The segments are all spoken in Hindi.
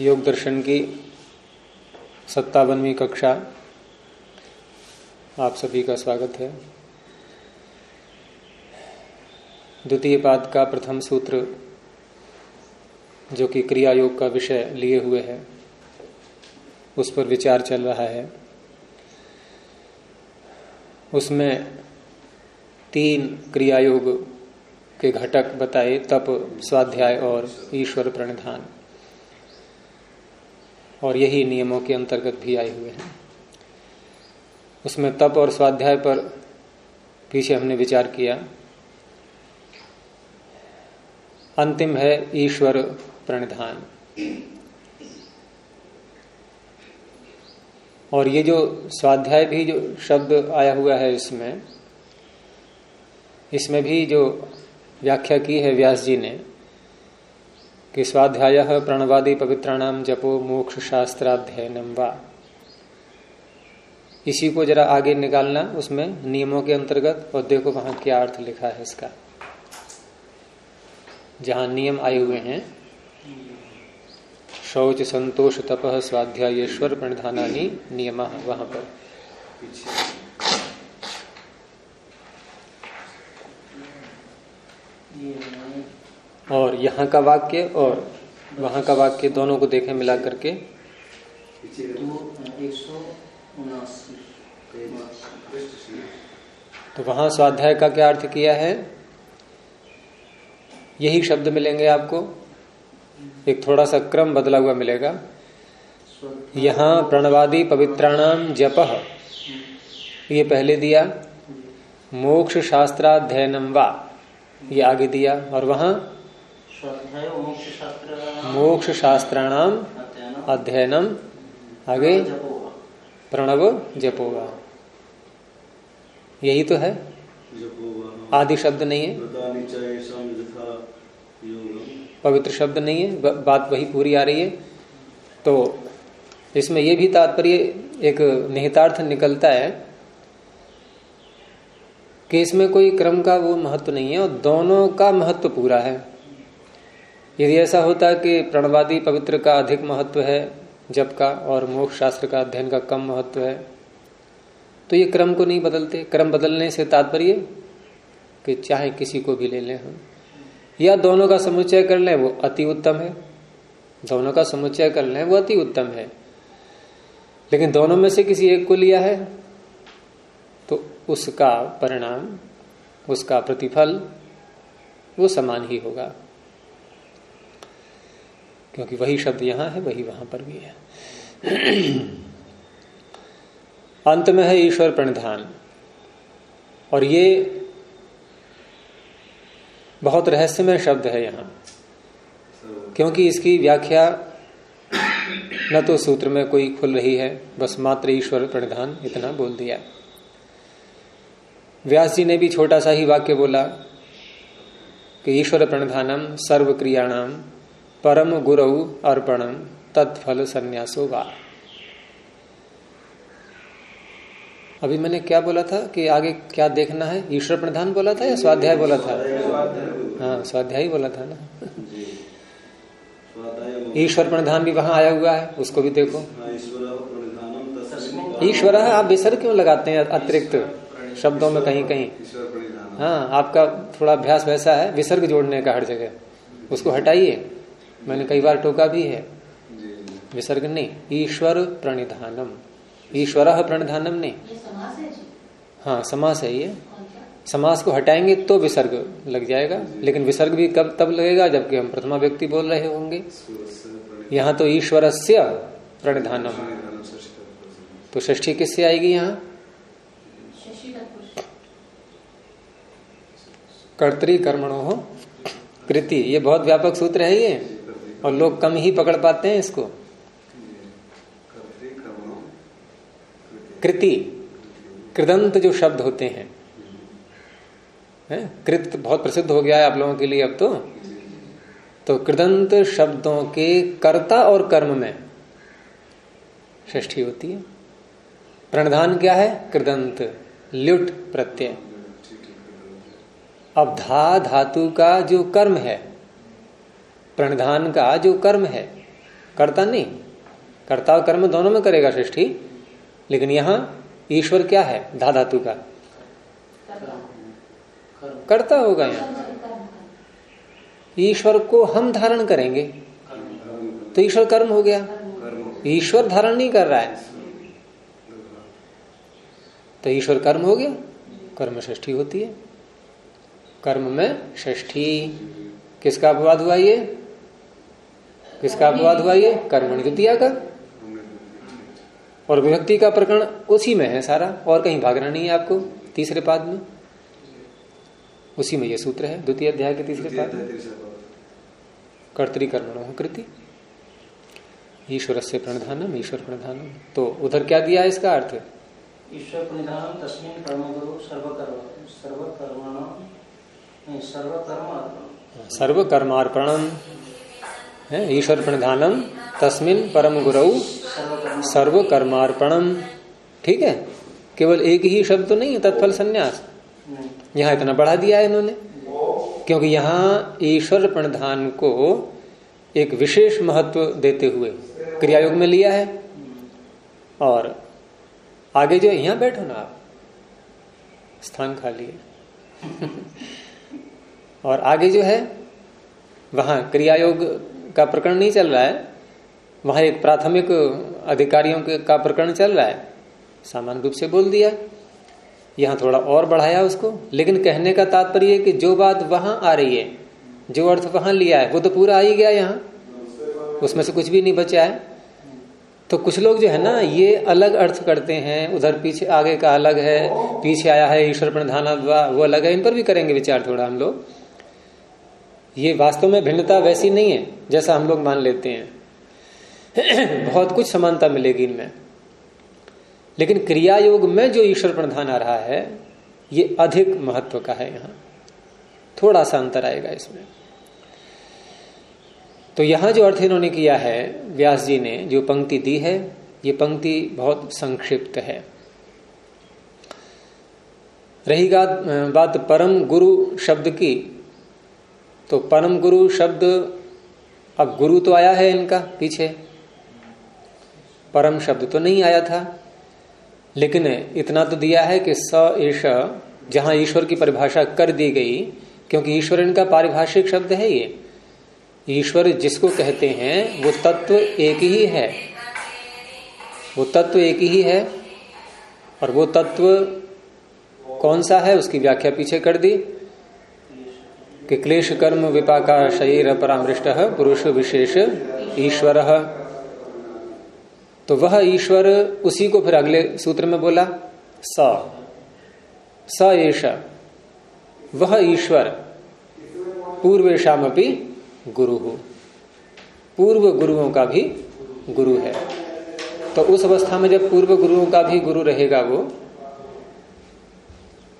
योग दर्शन की सत्तावनवी कक्षा। आप सभी का स्वागत है। द्वितीय पाद का प्रथम सूत्र, जो कि क्रिया योग का विषय लिए हुए है, उस पर विचार चल रहा है। उसमें तीन क्रिया योग के घटक बताए, तप, स्वाध्याय और ईश्वर प्रणिधान। और यही नियमों के अंतर्गत भी आए हुए हैं। उसमें तप और स्वाध्याय पर पीछे हमने विचार किया। अंतिम है ईश्वर प्रणिधान। और ये जो स्वाध्याय भी जो शब्द आया हुआ है इसमें इसमें भी जो व्याख्या की है व्यास जी ने कि स्वाध्याय प्रणवादी पवित्राणाम जपो मोक्ष शास्त्राध्ययनम वा। इसी को जरा आगे निकालना, उसमें नियमों के अंतर्गत और देखो वहाँ क्या अर्थ लिखा है इसका। जहाँ नियम आए हुए हैं, शौच संतोष तप स्वाध्यायेश्वर प्रणधानी नियम वहाँ पर। और यहाँ का वाक्य और वहाँ का वाक्य दोनों को देखें मिला करके। तो वहाँ स्वाध्याय का क्या अर्थ किया है? यही शब्द मिलेंगे आपको। एक थोड़ा सा क्रम बदला हुआ मिलेगा। यहाँ प्रणवादी पवित्राणाम जप। ये पहले दिया। मोक्ष शास्त्राध्ययनम वा। ये आगे दिया। और वहाँ मोक्ष शास्त्राणाम अध्ययनम। आगे। प्रणव जपोगा। यही तो है। आदि शब्द नहीं है। पवित्र शब्द नहीं है। बात वही पूरी आ रही है। तो इसमें यह भी तात्पर्य एक निहितार्थ निकलता है कि इसमें कोई क्रम का वो महत्व नहीं है और दोनों का महत्व पूरा है। यदि ऐसा होता कि प्रणवादी पवित्र का अधिक महत्व है जब का और मोक्ष शास्त्र का अध्ययन का कम महत्व है तो ये क्रम को नहीं बदलते। क्रम बदलने से तात्पर्य कि चाहे किसी को भी ले लें हम। या दोनों का समुच्चय कर लें, वो अति उत्तम है। दोनों का समुच्चय कर लें, वो अति उत्तम है। लेकिन दोनों में से किसी एक को लिया है तो उसका परिणाम, उसका प्रतिफल, वो समान ही होगा। क्योंकि वही शब्द यहाँ है, वही वहाँ पर भी है। अंत में है ईश्वर प्रणिधान। और ये बहुत रहस्यमय शब्द है यहाँ। क्योंकि इसकी व्याख्या न तो सूत्र में कोई खुल रही है, बस मात्र ईश्वर प्रणिधान इतना बोल दिया। व्यास जी ने भी छोटा सा ही वाक्य बोला कि ईश्वर प्रणिधानम सर्व क्रियाणाम परम गुरु अर्पणम तत्फल संन्यासो वा। अभी मैंने क्या बोला था कि आगे क्या देखना है? ईश्वर प्रधान बोला था या स्वाध्याय बोला था? हाँ स्वाध्याय बोला था ना। ईश्वर प्रधान भी वहाँ आया हुआ है, उसको भी देखो। ईश्वर आप विसर्ग क्यों लगाते हैं अतिरिक्त शब्दों में कहीं कहीं? हाँ आपका थोड़ा अभ्यास वैसा है, विसर्ग जोड़ने का हर जगह। उसको हटाइए। मैंने कई बार टोका भी है। विसर्ग नहीं ईश्वर प्रणिधानम। ईश्वर प्रणिधानम नहीं हाँ समास है ये। समास को हटाएँगे तो विसर्ग लग जाएगा। लेकिन विसर्ग भी कब तब लगेगा जबकि हम प्रथमा व्यक्ति बोल रहे होंगे। यहाँ तो ईश्वर से प्रणिधानम तो ष्ठी किससे आएगी यहाँ? कर्तरी कर्मणो हो कृति। ये बहुत व्यापक सूत्र है ये। और लोग कम ही पकड़ पाते हैं इसको? कृति। कृदंत जो शब्द होते हैं। है? कृत बहुत प्रसिद्ध हो गया है आप लोगों के लिए अब तो। तो कृदंत शब्दों के कर्ता और कर्म में ष्ठी होती है। प्रणधान क्या है? कृदंत। ल्युट प्रत्यय। अब धा, धातु का जो कर्म है प्रणधान का जो कर्म है, कर्ता नहीं, कर्ता और कर्म दोनों में करेगा सृष्टि, लेकिन यहाँ ईश्वर क्या है धा धातु का? करता होगा यहाँ। ईश्वर को हम धारण करेंगे। तो ईश्वर कर्म हो गया। ईश्वर धारण नहीं कर रहा है। तो ईश्वर कर्म हो गया। कर्म षष्ठी होती है। कर्म में षष्ठी किसका अपवाद हुआ ये? किसका अपवाद हुआ ये? कर्मण द्वितीय का और विभक्ति का प्रकरण उसी में है सारा और कहीं भागना नहीं है आपको तीसरे पाद में। उसी में ये सूत्र है द्वितीय अध्याय के तीसरे पाद में। कर्तृकर्मणो कृति। ईश्वर से प्रणधानम ईश्वर प्रणधानम। तो उधर क्या दिया है इसका अर्थ? ईश्वर प्रणधानम तस्मिन कर्म गुरु सर्वकर्म सर्वकर्म सर्वकर्मार्पणम है? ईश्वर प्रणधानम तस्मिन परम गुरु सर्व कर्मार्पणम ठीक है? केवल एक ही शब्द तो नहीं है तत्फल संन्यास। यहाँ इतना बढ़ा दिया है इन्होंने। क्योंकि यहाँ ईश्वर प्रणधान को एक विशेष महत्व देते हुए क्रियायोग में लिया है। और आगे जो यहाँ बैठो ना आप। स्थान खाली है। और आगे जो है वहाँ क्रियायोग का प्रकरण नहीं चल रहा है। वहाँ एक प्राथमिक अधिकारियों का प्रकरण चल रहा है। सामान्य रूप से बोल दिया। यहाँ थोड़ा और बढ़ाया उसको। लेकिन कहने का तात्पर्य कि जो बात वहाँ आ रही है, जो अर्थ वहाँ लिया है, वो तो पूरा आ ही गया यहाँ। उसमें से कुछ भी नहीं बचा है। तो कुछ लोग जो है ना, ये अलग अर्थ करते हैं। उधर पीछे, आगे का अलग है। पीछे आया है, ईश्वर प्रधान वो अलग है। इन पर भी करेंगे विचार थोड़ा हम लोग। ये वास्तव में भिन्नता वैसी नहीं है, जैसा हम लोग मान लेते हैं। बहुत कुछ समानता मिलेगी इनमें। लेकिन क्रिया योग में जो ईश्वर प्रधान आ रहा है, ये अधिक महत्व का है यहाँ। थोड़ा सा अंतर आएगा इसमें। तो यहाँ जो अर्थ इन्होंने किया है, व्यास जी ने जो पंक्ति दी है, ये पंक्ति बहुत संक्षिप्त है। रही बात परम गुरु शब्द की तो परम गुरु शब्द, अब गुरु तो आया है इनका पीछे। परम शब्द तो नहीं आया था, लेकिन इतना तो दिया है कि स एष, जहाँ ईश्वर की परिभाषा कर दी गई, क्योंकि ईश्वर इनका पारिभाषिक शब्द है ये। ईश्वर जिसको कहते हैं, वो तत्व एक ही है। वो तत्व एक ही है, और वो तत्व कौन सा है, उसकी व्याख्या पीछे कर दी। कि क्लेश कर्म विपाका शरीर परामृष्ट, पुरुष विशेष ईश्वर। तो वह ईश्वर उसी को फिर अगले सूत्र में बोला, स। स एष। वह ईश्वर पूर्वेशम अपनी गुरु। हो पूर्व गुरुओं का भी गुरु है। तो उस अवस्था में जब पूर्व गुरुओं का भी गुरु रहेगा वो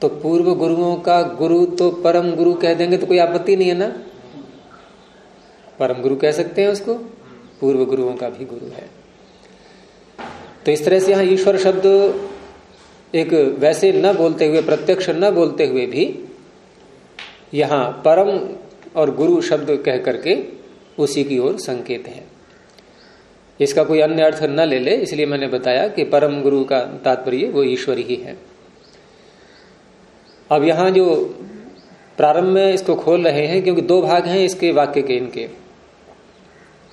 तो पूर्व गुरुओं का गुरु तो परम गुरु कह देंगे तो कोई आपत्ति नहीं है ना? परम गुरु कह सकते हैं उसको? पूर्व गुरुओं का भी गुरु है। तो इस तरह से यहाँ ईश्वर शब्द एक वैसे न बोलते हुए, प्रत्यक्ष न बोलते हुए भी यहाँ परम और गुरु शब्द कह करके उसी की ओर संकेत है। इसका कोई अन्य अर्थ न ले ले, इसलिए मैंने बताया कि परम गुरु का तात्पर्य वो ईश्वर ही है। अब यहाँ जो प्रारंभ में इसको खोल रहे हैं, क्योंकि दो भाग हैं इसके वाक्य के इनके।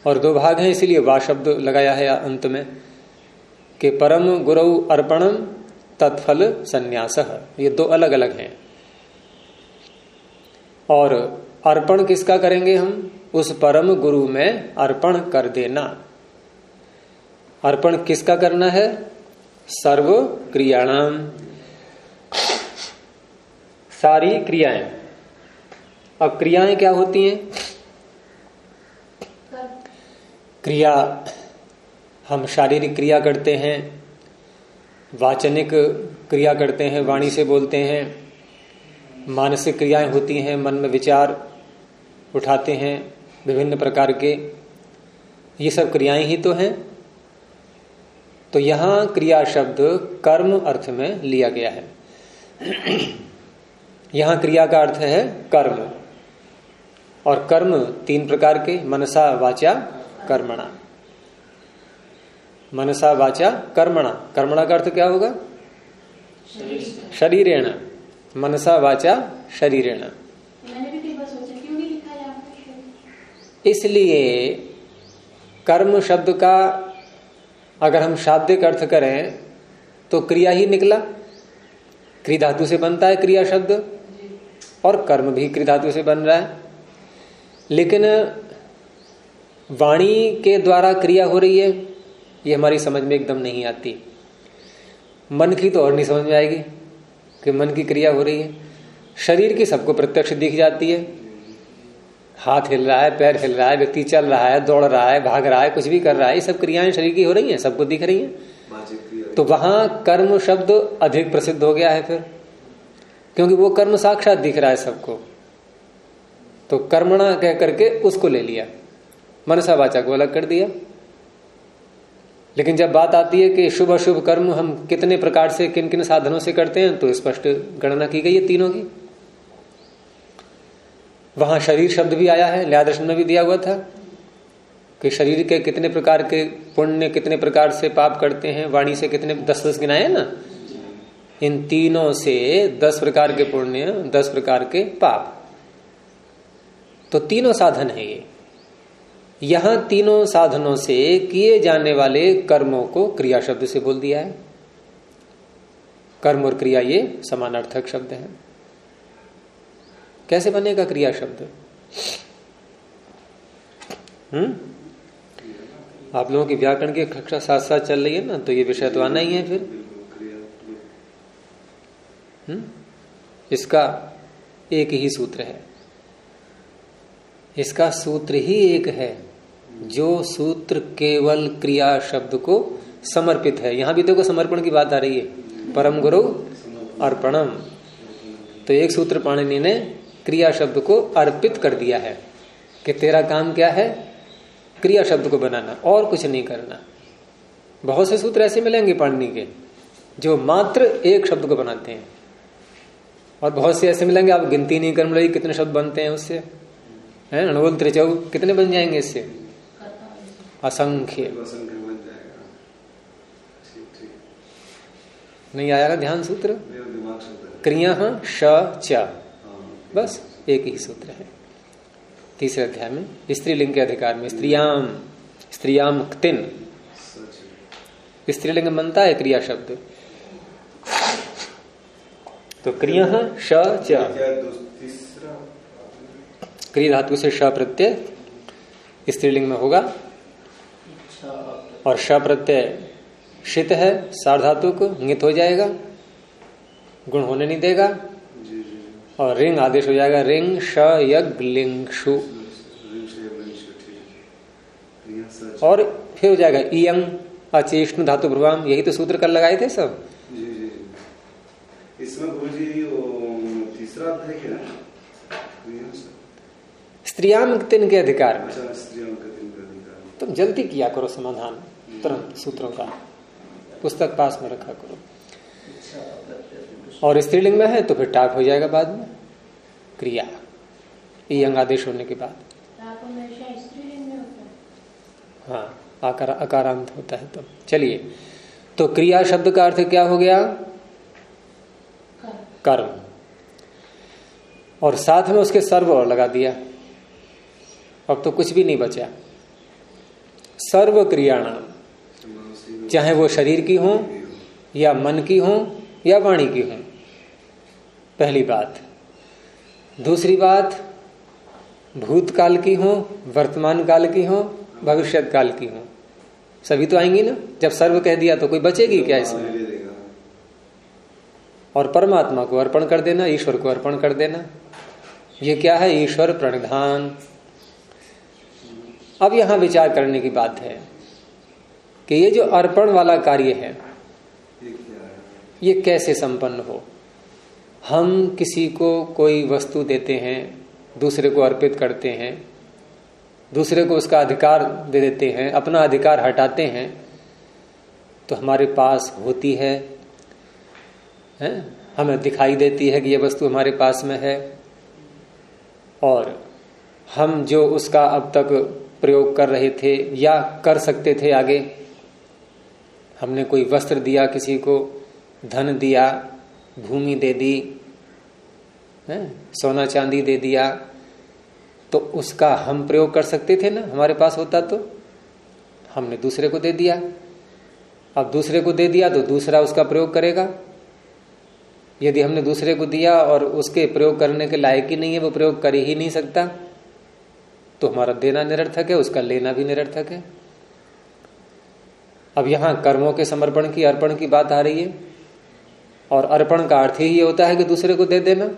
और दो भाग हैं, इसीलिए वा शब्द लगाया है अंत में, कि परम गुरु अर्पणम तत्फल संन्यास। ये दो अलग अलग हैं। और अर्पण किसका करेंगे हम? उस परम गुरु में अर्पण कर देना। अर्पण किसका करना है? सर्व क्रियाणाम सारी क्रियाएँ। अब क्रियाएँ क्या होती हैं? क्रिया, हम शारीरिक क्रिया करते हैं, वाचनिक क्रिया करते हैं, वाणी से बोलते हैं, मानसिक क्रियाएँ होती हैं, मन में विचार उठाते हैं, विभिन्न प्रकार के। ये सब क्रियाएँ ही तो हैं। तो यहाँ क्रिया शब्द कर्म अर्थ में लिया गया है। यहाँ क्रिया का अर्थ है कर्म। और कर्म तीन प्रकार के मनसा वाचा कर्मणा। मनसा वाचा कर्मणा। कर्मणा का अर्थ क्या होगा? शरीरेण। मनसा वाचा शरीरेण। इसलिए कर्म शब्द का अगर हम शाब्दिक अर्थ करें तो क्रिया ही निकला। क्री धातु से बनता है क्रिया शब्द। और कर्म भी क्री धातु से बन रहा है। लेकिन वाणी के द्वारा क्रिया हो रही है ये हमारी समझ में एकदम नहीं आती। मन की तो और नहीं समझ में आएगी कि मन की क्रिया हो रही है। शरीर की सबको प्रत्यक्ष दिख जाती है। हाथ हिल रहा है पैर हिल रहा है व्यक्ति चल रहा है दौड़ रहा है भाग रहा है कुछ भी कर रहा है ये सब क्रियाएँ शरीर की हो रही हैं सबको दिख रही हैं। तो वहाँ कर्म शब्द अधिक प्रसिद्ध हो गया है फिर। क्योंकि वो कर्म साक्षात दिख रहा है सबको। तो कर्मणा कह करके उसको ले लिया। मनसा वाचा को अलग कर दिया। लेकिन जब बात आती है कि शुभ अशुभ कर्म हम कितने प्रकार से किन किन साधनों से करते हैं तो स्पष्ट गणना की गई है तीनों की। वहाँ शरीर शब्द भी आया है ल्या दर्शन में भी दिया हुआ था कि शरीर के कितने प्रकार के पुण्य, कितने प्रकार से पाप करते हैं, वाणी से कितने दस दस गिनाए ना? इन तीनों से दस प्रकार के पुण्य, दस प्रकार के पाप। तो तीनों साधन है ये। यहाँ तीनों साधनों से किए जाने वाले कर्मों को क्रिया शब्द से बोल दिया है। कर्म और क्रिया ये समानार्थक शब्द है। कैसे बनेगा क्रिया शब्द? हम्म? आप लोगों की व्याकरण की कक्षा साथ साथ चल रही है ना तो ये विषय तो आना ही है फिर। हम्म? इसका एक ही सूत्र है। इसका सूत्र ही एक है जो सूत्र केवल क्रिया शब्द को समर्पित है। यहाँ भी देखो समर्पण की बात आ रही है। परम गुरु अर्पणम। तो एक सूत्र पाणिनि ने क्रिया शब्द को अर्पित कर दिया है कि तेरा काम क्या है? क्रिया शब्द को बनाना, और कुछ नहीं करना। बहुत से सूत्र ऐसे मिलेंगे पाणनी के, जो मात्र एक शब्द को बनाते हैं। और बहुत से ऐसे मिलेंगे, आप गिनती नहीं कर रही कितने शब्द बनते हैं उससे। है अणुल त्रिचौ, कितने बन जाएँगे इससे? असंख्य। नहीं आएगा ध्यान सूत्र? क्रिया श, च। बस, एक ही सूत्र है। तीसरे अध्याय में, स्त्रीलिंग के अधिकार में स्त्रियाम स्त्रियाम क्तिन स्त्रीलिंग बनता है क्रिया शब्द। तो क्रिया श क्रिय धातु से श प्रत्यय स्त्रीलिंग में होगा। और श प्रत्यय शित है सार्धातु को नित हो जाएगा, गुण होने नहीं देगा। और रिंग आदेश हो जाएगा, रिंग, श, यज्ञ, लिंगशु। और फिर हो जाएगा इयंग अचेष्ण, धातु भ्रुवाम यही तो सूत्र कर लगाए थे सब। इसमें गुरु जी वो तीसरा अध्याय क्या स्त्रियाम तिन के अधिकार में। अच्छा अधिकार तुम जल्दी किया करो समाधान तुरंत सूत्रों का पुस्तक पास में रखा करो। और स्त्रीलिंग में है तो फिर टाप हो जाएगा बाद में। क्रिया ये अंग आदेश होने के बाद। हाँ। आकार अकारांत होता है तो चलिए तो क्रिया शब्द का अर्थ क्या हो गया? कर्म। और साथ में उसके सर्व और लगा दिया। अब तो कुछ भी नहीं बचा। सर्व क्रियाणाम। चाहे वो शरीर की हो, या मन की हो, या वाणी की हो। पहली बात। दूसरी बात, भूतकाल की हो वर्तमान काल की हो भविष्य काल की हो। सभी तो आएँगी ना? जब सर्व कह दिया तो कोई बचेगी क्या इसमें? और परमात्मा को अर्पण कर देना ईश्वर को अर्पण कर देना। ये क्या है? ईश्वर प्रणिधान। अब यहाँ विचार करने की बात है कि ये जो अर्पण वाला कार्य है ये कैसे संपन्न हो? हम किसी को कोई वस्तु देते हैं दूसरे को अर्पित करते हैं दूसरे को उसका अधिकार दे देते हैं अपना अधिकार हटाते हैं तो हमारे पास होती है, है? हमें दिखाई देती है कि यह वस्तु हमारे पास में है और हम जो उसका अब तक प्रयोग कर रहे थे या कर सकते थे आगे, हमने कोई वस्त्र दिया, किसी को धन दिया, भूमि दे दी, है? सोना चांदी दे दिया तो उसका हम प्रयोग कर सकते थे ना हमारे पास होता तो हमने दूसरे को दे दिया अब दूसरे को दे दिया तो दूसरा उसका प्रयोग करेगा यदि हमने दूसरे को दिया और उसके प्रयोग करने के लायक ही नहीं है, वो प्रयोग कर ही नहीं सकता तो हमारा देना निरर्थक है, उसका लेना भी निरर्थक है। अब यहाँ कर्मों के समर्पण की, अर्पण की बात आ रही है, और अर्पण का अर्थ ही होता है कि दूसरे को दे देना।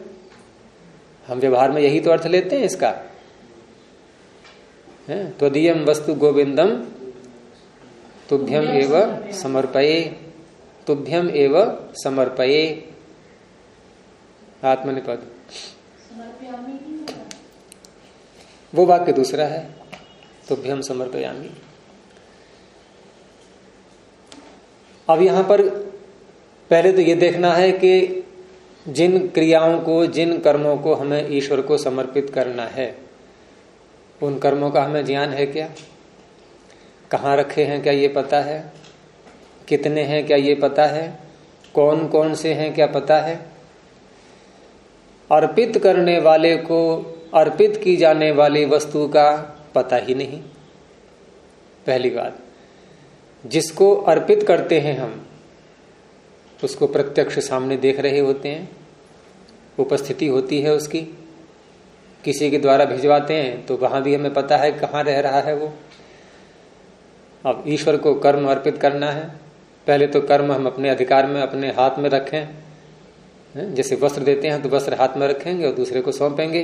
हम व्यवहार में यही तो अर्थ लेते हैं इसका। है? त्वदीयम वस्तु गोविंदम तुभ्यम एव समर्पये तुभ्यम एव समर्पये। आत्मनिपद वो वाक्य दूसरा है तुभ्यम समर्पयामी। अब यहाँ पर पहले तो ये देखना है कि जिन क्रियाओं को, जिन कर्मों को हमें ईश्वर को समर्पित करना है, उन कर्मों का हमें ज्ञान है क्या? कहाँ रखे हैं क्या ये पता है? कितने हैं क्या ये पता है? कौन कौन से हैं क्या पता है? अर्पित करने वाले को अर्पित की जाने वाली वस्तु का पता ही नहीं। पहली बात, जिसको अर्पित करते हैं हम, उसको प्रत्यक्ष सामने देख रहे होते हैं, उपस्थिति होती है उसकी। किसी के द्वारा भिजवाते हैं तो वहाँ भी हमें पता है कहाँ रह रहा है वो। अब ईश्वर को कर्म अर्पित करना है। पहले तो कर्म हम अपने अधिकार में, अपने हाथ में रखें। जैसे वस्त्र देते हैं तो वस्त्र हाथ में रखेंगे और दूसरे को सौंपेंगे।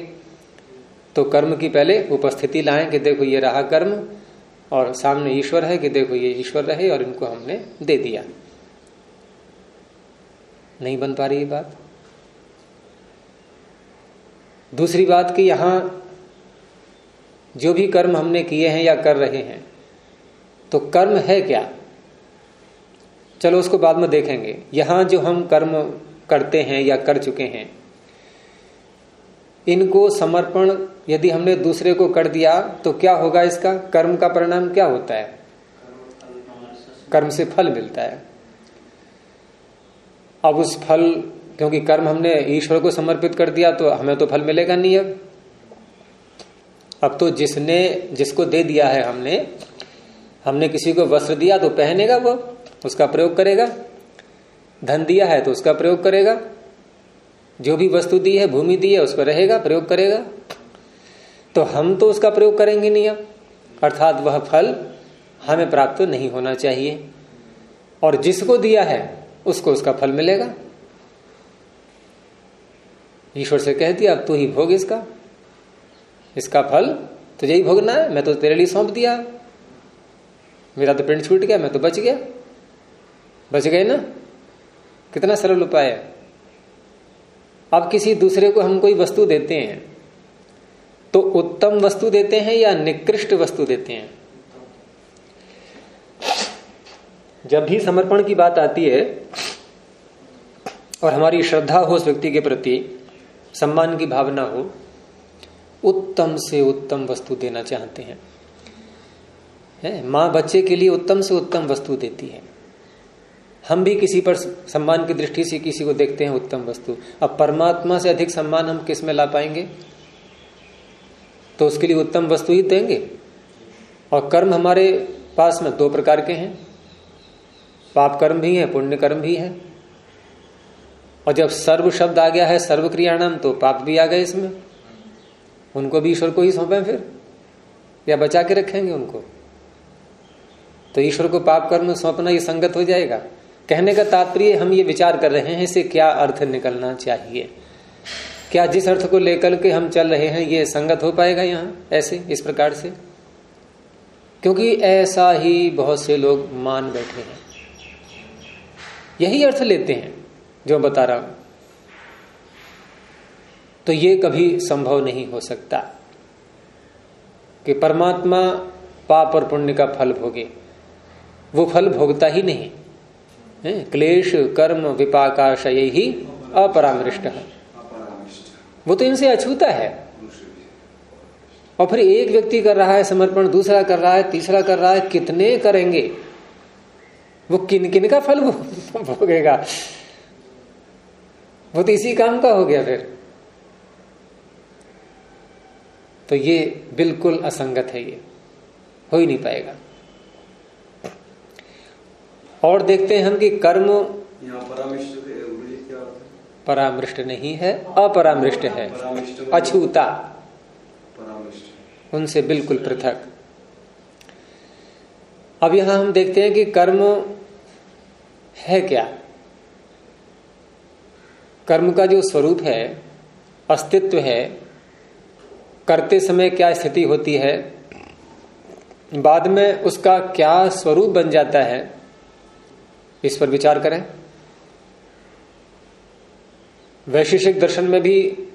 तो कर्म की पहले उपस्थिति लाएँ कि देखो ये रहा कर्म और सामने ईश्वर है कि देखो ये ईश्वर रहे और इनको हमने दे दिया। नहीं बन पा रही ये बात? दूसरी बात कि यहाँ जो भी कर्म हमने किए हैं या कर रहे हैं तो कर्म है क्या? चलो उसको बाद में देखेंगे। यहाँ जो हम कर्म करते हैं या कर चुके हैं। इनको समर्पण, यदि हमने दूसरे को कर दिया तो क्या होगा इसका? कर्म का परिणाम क्या होता है? कर्म से फल मिलता है। अब उस फल, क्योंकि कर्म हमने ईश्वर को समर्पित कर दिया तो हमें तो फल मिलेगा नहीं अब। अब तो जिसने, जिसको दे दिया है हमने हमने किसी को वस्त्र दिया तो पहनेगा वो, उसका प्रयोग करेगा। धन दिया है तो उसका प्रयोग करेगा। जो भी वस्तु दी है, भूमि दी है, उस पर रहेगा, प्रयोग करेगा। तो हम तो उसका प्रयोग करेंगे नहीं अब अर्थात वह फल हमें प्राप्त नहीं होना चाहिए। और जिसको दिया है, उसको उसका फल मिलेगा। ईश्वर से कह दिया, अब तू ही भोग इसका। इसका फल तुझे ही भोगना है, मैं तो तेरे लिए सौंप दिया। मेरा तो पिंड छूट गया, मैं तो बच गया। बच गए ना? कितना सरल उपाय है। अब किसी दूसरे को हम कोई वस्तु देते हैं तो उत्तम वस्तु देते हैं या निकृष्ट वस्तु देते हैं? जब भी समर्पण की बात आती है और हमारी श्रद्धा हो उस व्यक्ति के प्रति, सम्मान की भावना हो, उत्तम से उत्तम वस्तु देना चाहते हैं। है? माँ बच्चे के लिए उत्तम से उत्तम वस्तु देती है। हम भी किसी पर सम्मान की दृष्टि से किसी को देखते हैं उत्तम वस्तु। अब परमात्मा से अधिक सम्मान हम किसमें ला पाएँगे? तो उसके लिए उत्तम वस्तु ही देंगे। और कर्म हमारे पास में दो प्रकार के हैं। पाप कर्म भी है, पुण्य कर्म भी है। और जब सर्व शब्द आ गया है सर्व क्रियाणाम तो पाप भी आ गए इसमें। उनको भी ईश्वर को ही सौंपे फिर। या बचा के रखेंगे उनको। तो ईश्वर को पाप कर्म सौंपना ये संगत हो जाएगा। कहने का तात्पर्य हम ये विचार कर रहे हैं इसे क्या अर्थ निकलना चाहिए? क्या जिस अर्थ को लेकर के हम चल रहे हैं, ये संगत हो पाएगा यहाँ, ऐसे, इस प्रकार से? क्योंकि ऐसा ही बहुत से लोग मान बैठे हैं। यही अर्थ लेते हैं, जो बता रहा हूँ। तो ये कभी संभव नहीं हो सकता कि परमात्मा पाप और पुण्य का फल भोगे। वो फल भोगता ही नहीं। क्लेश, कर्म, विपाकाशय ही अपरामृष्ट। है वो तो इनसे अछूता है। और फिर एक व्यक्ति कर रहा है समर्पण, दूसरा कर रहा है, तीसरा कर रहा है, कितने करेंगे? वो किन किन का फल भोगेगा? वो तो इसी काम का हो गया फिर। तो ये बिल्कुल असंगत है ये। हो ही नहीं पाएगा। और देखते हैं हम कि कर्म परामृष्ट नहीं है अपरामृष्ट है। अछूता। उनसे बिल्कुल पृथक। अब यहाँ हम देखते हैं कि कर्म है क्या? कर्म का जो स्वरूप है अस्तित्व है करते समय क्या स्थिति होती है बाद में उसका क्या स्वरूप बन जाता है इस पर विचार करें। वैशेषिक दर्शन में भी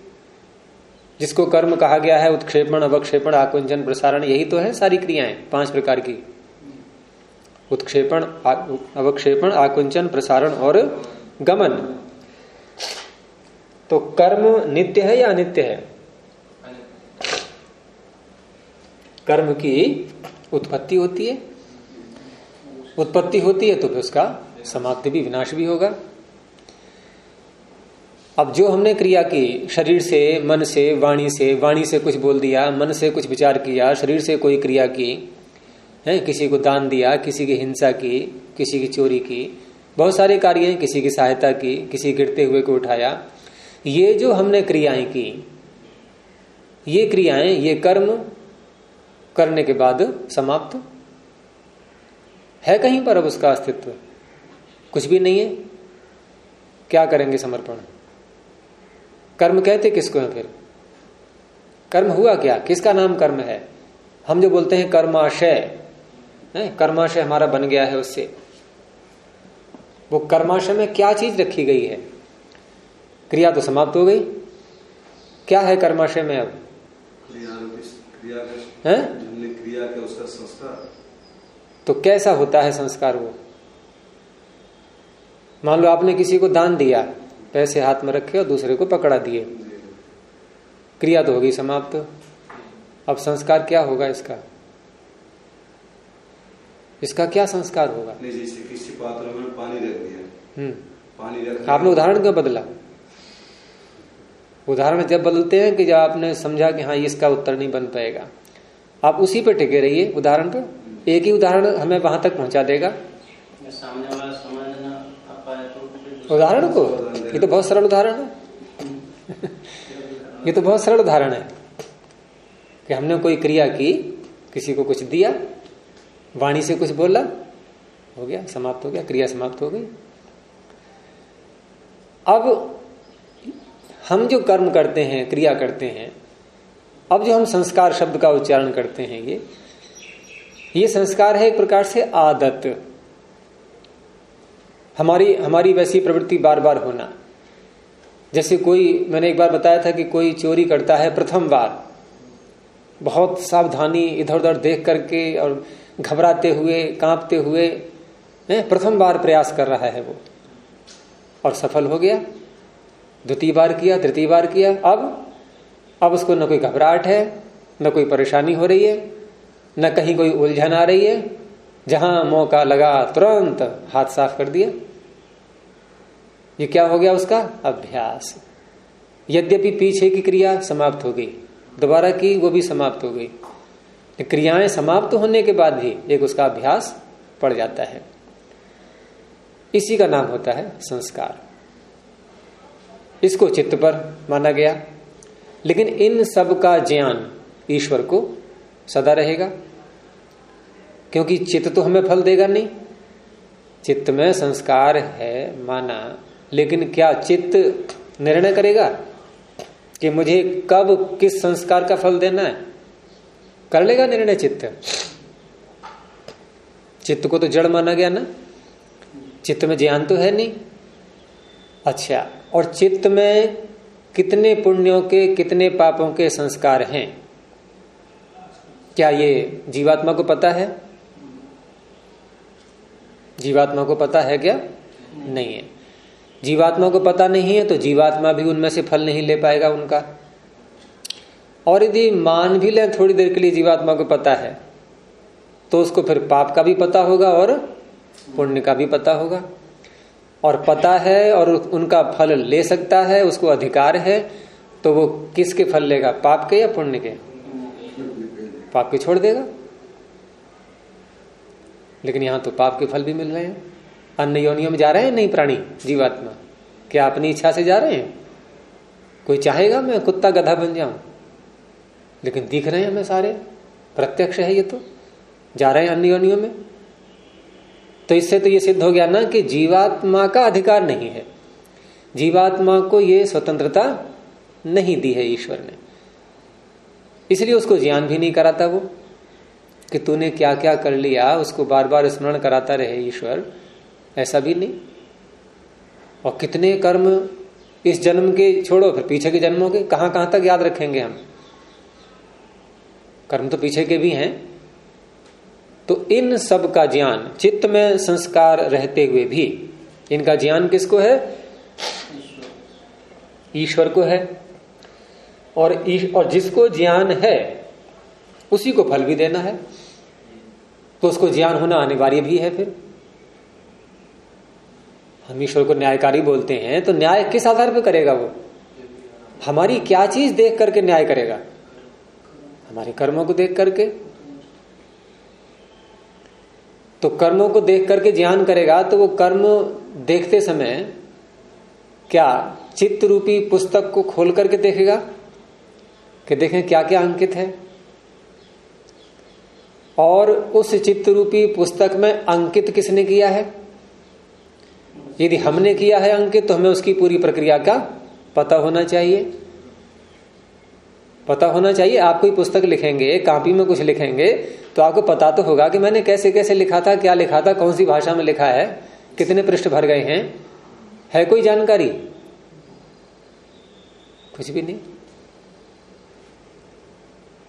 जिसको कर्म कहा गया है, उत्क्षेपण, अवक्षेपण, आकुंचन, प्रसारण, यही तो है सारी क्रियाएँ, पाँच प्रकार की। उत्क्षेपण अवक्षेपण, आकुंचन, प्रसारण और गमन। तो कर्म नित्य है या अनित्य है? कर्म की उत्पत्ति होती है। उत्पत्ति होती है तो फिर उसका समाप्ति भी विनाश भी होगा। अब जो हमने क्रिया की, शरीर से, मन से, वाणी से वाणी से कुछ बोल दिया, मन से कुछ विचार किया, शरीर से कोई क्रिया की, है, किसी को दान दिया, किसी की हिंसा की, किसी की चोरी की, बहुत सारे कार्य हैं, किसी की सहायता की, किसी गिरते हुए को उठाया। ये जो हमने क्रियाएँ की, ये क्रियाएँ, ये कर्म करने के बाद समाप्त। है कहीं पर अब उसका अस्तित्व? कुछ भी नहीं है। क्या करेंगे समर्पण? कर्म कहते किसको है फिर? कर्म हुआ क्या? किसका नाम कर्म है? हम जो बोलते हैं कर्माशय कर्माशय हमारा बन गया है उससे। वो कर्माशय में क्या चीज़ रखी गई है? क्रिया तो समाप्त हो गई। क्या है कर्माशय में अब? है? क्रिया के उसका संस्कार। तो कैसा होता है संस्कार वो? मान लो आपने किसी को दान दिया पैसे हाथ में रखे और दूसरे को पकड़ा दिए। क्रिया तो होगी समाप्त। अब संस्कार क्या होगा इसका? इसका क्या संस्कार होगा? किसी पात्र में पानी रख दिया। हम्म। पानी रख आपने उदाहरण क्यों बदला? उदाहरण जब बदलते हैं कि जब आपने समझा कि हाँ इसका उत्तर नहीं बन पाएगा। आप उसी पे टिके रहिए उदाहरण पे। एक ही उदाहरण हमें वहाँ तक पहुँचा देगा। उदाहरण को? ये तो बहुत सरल उदाहरण है। ये तो बहुत सरल उदाहरण है कि हमने कोई क्रिया की, किसी को कुछ दिया, वाणी से कुछ बोला, हो गया, समाप्त हो गया, क्रिया समाप्त हो गई। अब हम जो कर्म करते हैं, क्रिया करते हैं, अब जो हम संस्कार शब्द का उच्चारण करते हैं, ये ये संस्कार है एक प्रकार से आदत। हमारी हमारी वैसी प्रवृत्ति बार बार होना। जैसे कोई, मैंने एक बार बताया था कि कोई चोरी करता है प्रथम बार, बहुत सावधानी इधर उधर देख करके और घबराते हुए, कांपते हुए प्रथम बार प्रयास कर रहा है वो। और सफल हो गया, द्वितीय बार किया, तृतीय बार किया, अब अब उसको न कोई घबराहट है, न कोई परेशानी हो रही है, न कहीं कोई उलझन आ रही है, जहाँ मौका लगा, तुरंत हाथ साफ़ कर दिया। ये क्या हो गया उसका? अभ्यास। यद्यपि पीछे की क्रिया समाप्त हो गई, दोबारा की वो भी समाप्त हो गई। क्रियाएँ समाप्त होने के बाद भी एक उसका अभ्यास पड़ जाता है। इसी का नाम होता है संस्कार। इसको चित्त पर माना गया। लेकिन इन सब का ज्ञान ईश्वर को सदा रहेगा, क्योंकि चित्त तो हमें फल देगा नहीं। चित्त में संस्कार है माना लेकिन क्या चित्त निर्णय करेगा कि मुझे कब किस संस्कार का फल देना है? कर लेगा निर्णय चित्त। चित्त को तो जड़ माना गया ना। चित्त में ज्ञान तो है नहीं। अच्छा और चित्त में कितने पुण्यों के, कितने पापों के संस्कार हैं? क्या ये जीवात्मा को पता है? जीवात्मा को पता है क्या? नहीं है। जीवात्मा को पता नहीं है तो जीवात्मा भी उनमें से फल नहीं ले पाएगा उनका। और यदि मान भी ले, थोड़ी देर के लिए जीवात्मा को पता है तो उसको फिर पाप का भी पता होगा और पुण्य का भी पता होगा। और पता है और उनका फल ले सकता है, उसको अधिकार है तो वो किसके फल लेगा, पाप के या पुण्य के? पाप के छोड़ देगा। लेकिन यहाँ तो पाप के फल भी मिल रहे हैं। अन्य योनियों में जा रहे हैं नहीं प्राणी जीवात्मा? क्या अपनी इच्छा से जा रहे हैं? कोई चाहेगा मैं कुत्ता गधा बन जाऊँ? लेकिन दिख रहे हैं हमें सारे। प्रत्यक्ष है ये तो। जा रहे हैं अन्य योनियों में। तो इससे तो ये सिद्ध हो गया ना कि जीवात्मा का अधिकार नहीं है। जीवात्मा को ये स्वतंत्रता नहीं दी है ईश्वर ने। इसलिए उसको ज्ञान भी नहीं कराता वो, कि तूने क्या क्या कर लिया, उसको बार बार स्मरण कराता रहे ईश्वर। ऐसा भी नहीं। और कितने कर्म इस जन्म के, छोड़ो फिर पीछे के जन्मों के, कहाँ कहाँ तक याद रखेंगे हम? कर्म तो पीछे के भी हैं। तो इन सब का ज्ञान, चित्त में संस्कार रहते हुए भी, इनका ज्ञान किसको है? ईश्वर को है। और और जिसको ज्ञान है, उसी को फल भी देना है। तो उसको ज्ञान होना अनिवार्य भी है फिर। हम ईश्वर को न्यायकारी बोलते हैं तो न्याय किस आधार पर करेगा वो? हमारी क्या चीज़ देख करके न्याय करेगा? हमारे कर्मों को देख करके। तो कर्मों को देख करके ज्ञान करेगा तो वो कर्म देखते समय क्या चित्त रूपी पुस्तक को खोल करके देखेगा कि देखें क्या क्या अंकित है? और उस चित्त रूपी पुस्तक में अंकित किसने किया है? यदि हमने किया है अंकित तो हमें उसकी पूरी प्रक्रिया का पता होना चाहिए। पता होना चाहिए, आप कोई पुस्तक लिखेंगे कापी में कुछ लिखेंगे तो आपको पता तो होगा कि मैंने कैसे कैसे लिखा था, क्या लिखा था, कौन सी भाषा में लिखा है, कितने पृष्ठ भर गए हैं, है कोई जानकारी? कुछ भी नहीं।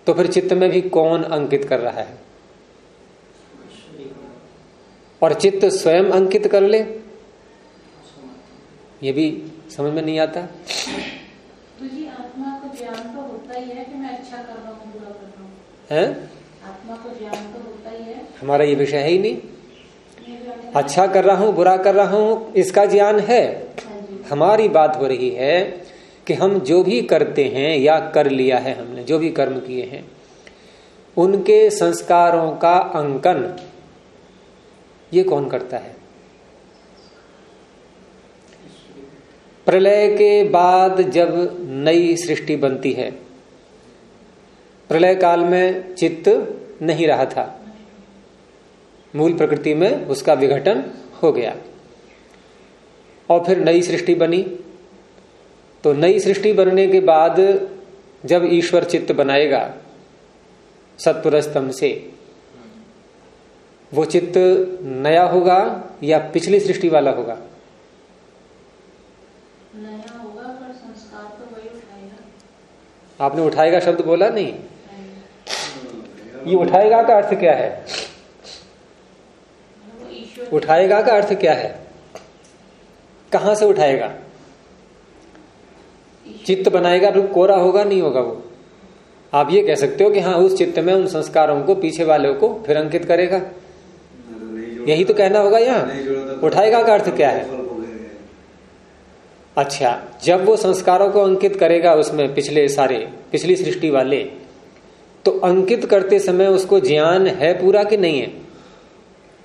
तो फिर चित्त में भी कौन अंकित कर रहा है? और चित्त स्वयं अंकित कर ले। ये भी समझ में नहीं आता? तो जी आत्मा को ज्ञान तो होता ही है कि मैं अच्छा कर रहा हूँ बुरा कर रहा हूँ। है? आत्मा को ज्ञान तो होता ही है। हमारा ये विषय है ही नहीं। अच्छा कर रहा हूँ बुरा कर रहा हूँ इसका ज्ञान है। हाँ हमारी बात हो रही है कि हम जो भी करते हैं या कर लिया है हमने जो भी कर्म किए हैं उनके संस्कारों का अंकन ये कौन करता है? प्रलय के बाद जब नई सृष्टि बनती है, प्रलय काल में चित्त नहीं रहा था। मूल प्रकृति में उसका विघटन हो गया। और फिर नई सृष्टि बनी। तो नई सृष्टि बनने के बाद जब ईश्वर चित्त बनाएगा सत्पुर स्तंभ से, वो चित्त नया होगा या पिछली सृष्टि वाला होगा नया होगा पर संस्कार तो वही उठाएगा आपने उठाएगा शब्द बोला? नहीं। ये उठाएगा का अर्थ क्या है? उठाएगा का अर्थ क्या है? कहाँ से उठाएगा? चित्त बनाएगा, फिर कोरा होगा, नहीं होगा वो? आप ये कह सकते हो कि हाँ उस चित्त में, उन संस्कारों को, पीछे वाले को फिर अंकित करेगा। यही तो कहना होगा यहाँ। उठाएगा का अर्थ क्या है? अच्छा जब वो संस्कारों को अंकित करेगा उसमें पिछले सारे, पिछली सृष्टि वाले तो अंकित करते समय उसको ज्ञान है पूरा कि नहीं है?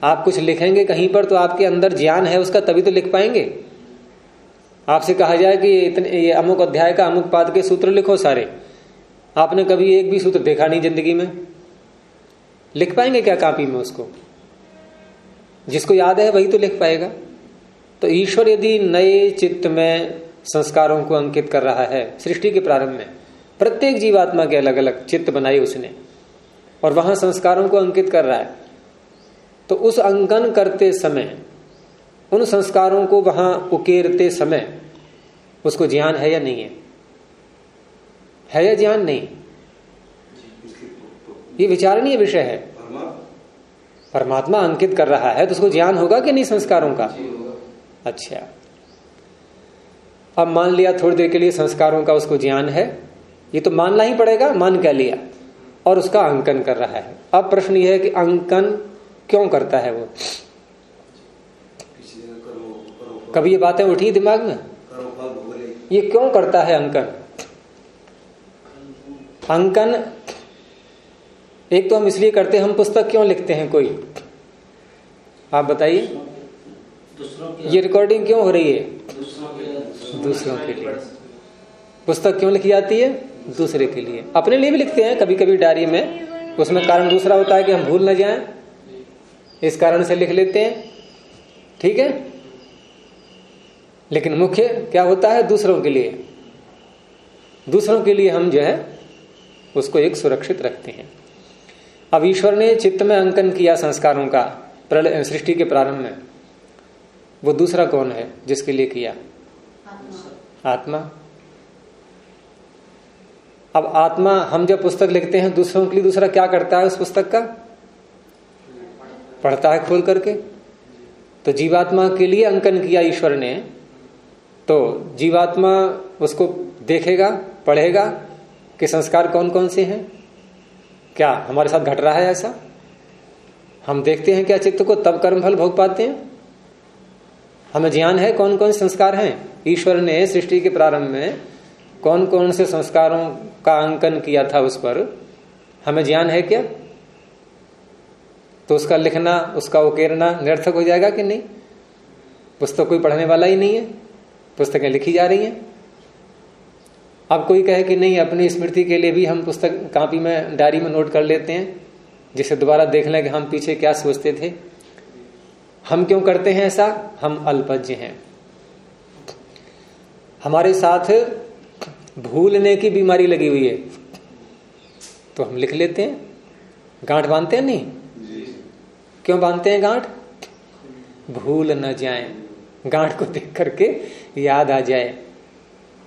आप कुछ लिखेंगे कहीं पर तो आपके अंदर ज्ञान है, उसका तभी तो लिख पाएँगे? आपसे कहा जाए कि इतने, ये अमुक अध्याय का अमुक पाद के सूत्र लिखो सारे। आपने कभी एक भी सूत्र देखा नहीं ज़िंदगी में? लिख पाएँगे क्या कापी में उसको? जिसको याद है वही तो लिख पाएगा। तो ईश्वर यदि नए चित्त में संस्कारों को अंकित कर रहा है सृष्टि के प्रारंभ में प्रत्येक जीवात्मा के अलग अलग चित्त बनाई उसने और वहाँ संस्कारों को अंकित कर रहा है तो उस अंकन करते समय उन संस्कारों को वहाँ उकेरते समय उसको ज्ञान है या नहीं है? है या ज्ञान नहीं? ये विचारणीय विषय है। परमात्मा। अंकित कर रहा है तो उसको ज्ञान होगा कि नहीं संस्कारों का? अच्छा। अब मान लिया थोड़ी देर के लिए संस्कारों का उसको ज्ञान है। ये तो मानना ही पड़ेगा, मान क्या लिया? और उसका अंकन कर रहा है। अब प्रश्न यह है कि अंकन क्यों करता है वो? कभी ये बातें उठी दिमाग में? ये क्यों करता है अंकन? अंकन, एक तो हम इसलिए करते हैं, हम पुस्तक क्यों लिखते हैं कोई? आप बताइए। ये रिकॉर्डिंग क्यों हो रही है? दूसरों के लिए। पुस्तक क्यों लिखी जाती है? दूसरे के लिए। अपने लिए भी लिखते हैं कभी कभी डायरी में। उसमें कारण दूसरा होता है कि हम भूल न जाएँ। इस कारण से लिख लेते हैं। ठीक है? लेकिन मुख्य क्या होता है? दूसरों के लिए। दूसरों के लिए हम जो है उसको एक सुरक्षित रखते हैं। अब ईश्वर ने चित्त में अंकन किया संस्कारों का सृष्टि के प्रारंभ में। वो दूसरा कौन है जिसके लिए किया? आत्मा। अब आत्मा हम जब पुस्तक लिखते हैं, दूसरों के लिए दूसरा क्या करता है उस पुस्तक का? पढ़ता है खोल करके। तो जीवात्मा के लिए अंकन किया ईश्वर ने तो जीवात्मा उसको देखेगा, पढ़ेगा कि संस्कार कौन कौन से हैं? क्या हमारे साथ घट रहा है ऐसा? हम देखते हैं क्या चित्त को, तब कर्म फल भोग पाते हैं? हमें ज्ञान है कौन कौन संस्कार हैं? ईश्वर ने सृष्टि के प्रारंभ में कौन कौन से संस्कारों का अंकन किया था उस पर? हमें ज्ञान है क्या? तो उसका लिखना, उसका उकेरना निरर्थक हो जाएगा कि नहीं? पुस्तक कोई पढ़ने वाला ही नहीं है। पुस्तकें लिखी जा रही हैं। अब कोई कहे कि नहीं, अपनी स्मृति के लिए भी हम पुस्तक, कापी में डायरी में नोट कर लेते हैं, जिसे दोबारा देख लें कि हम पीछे क्या सोचते थे। हम क्यों करते हैं ऐसा? हम अल्पज्ञ हैं। हमारे साथ भूलने की बीमारी लगी हुई है। तो हम लिख लेते हैं। गांठ बांधते हैं नहीं? क्यों बांधते हैं गांठ? भूल न जाए। गांठ को देख करके याद आ जाए।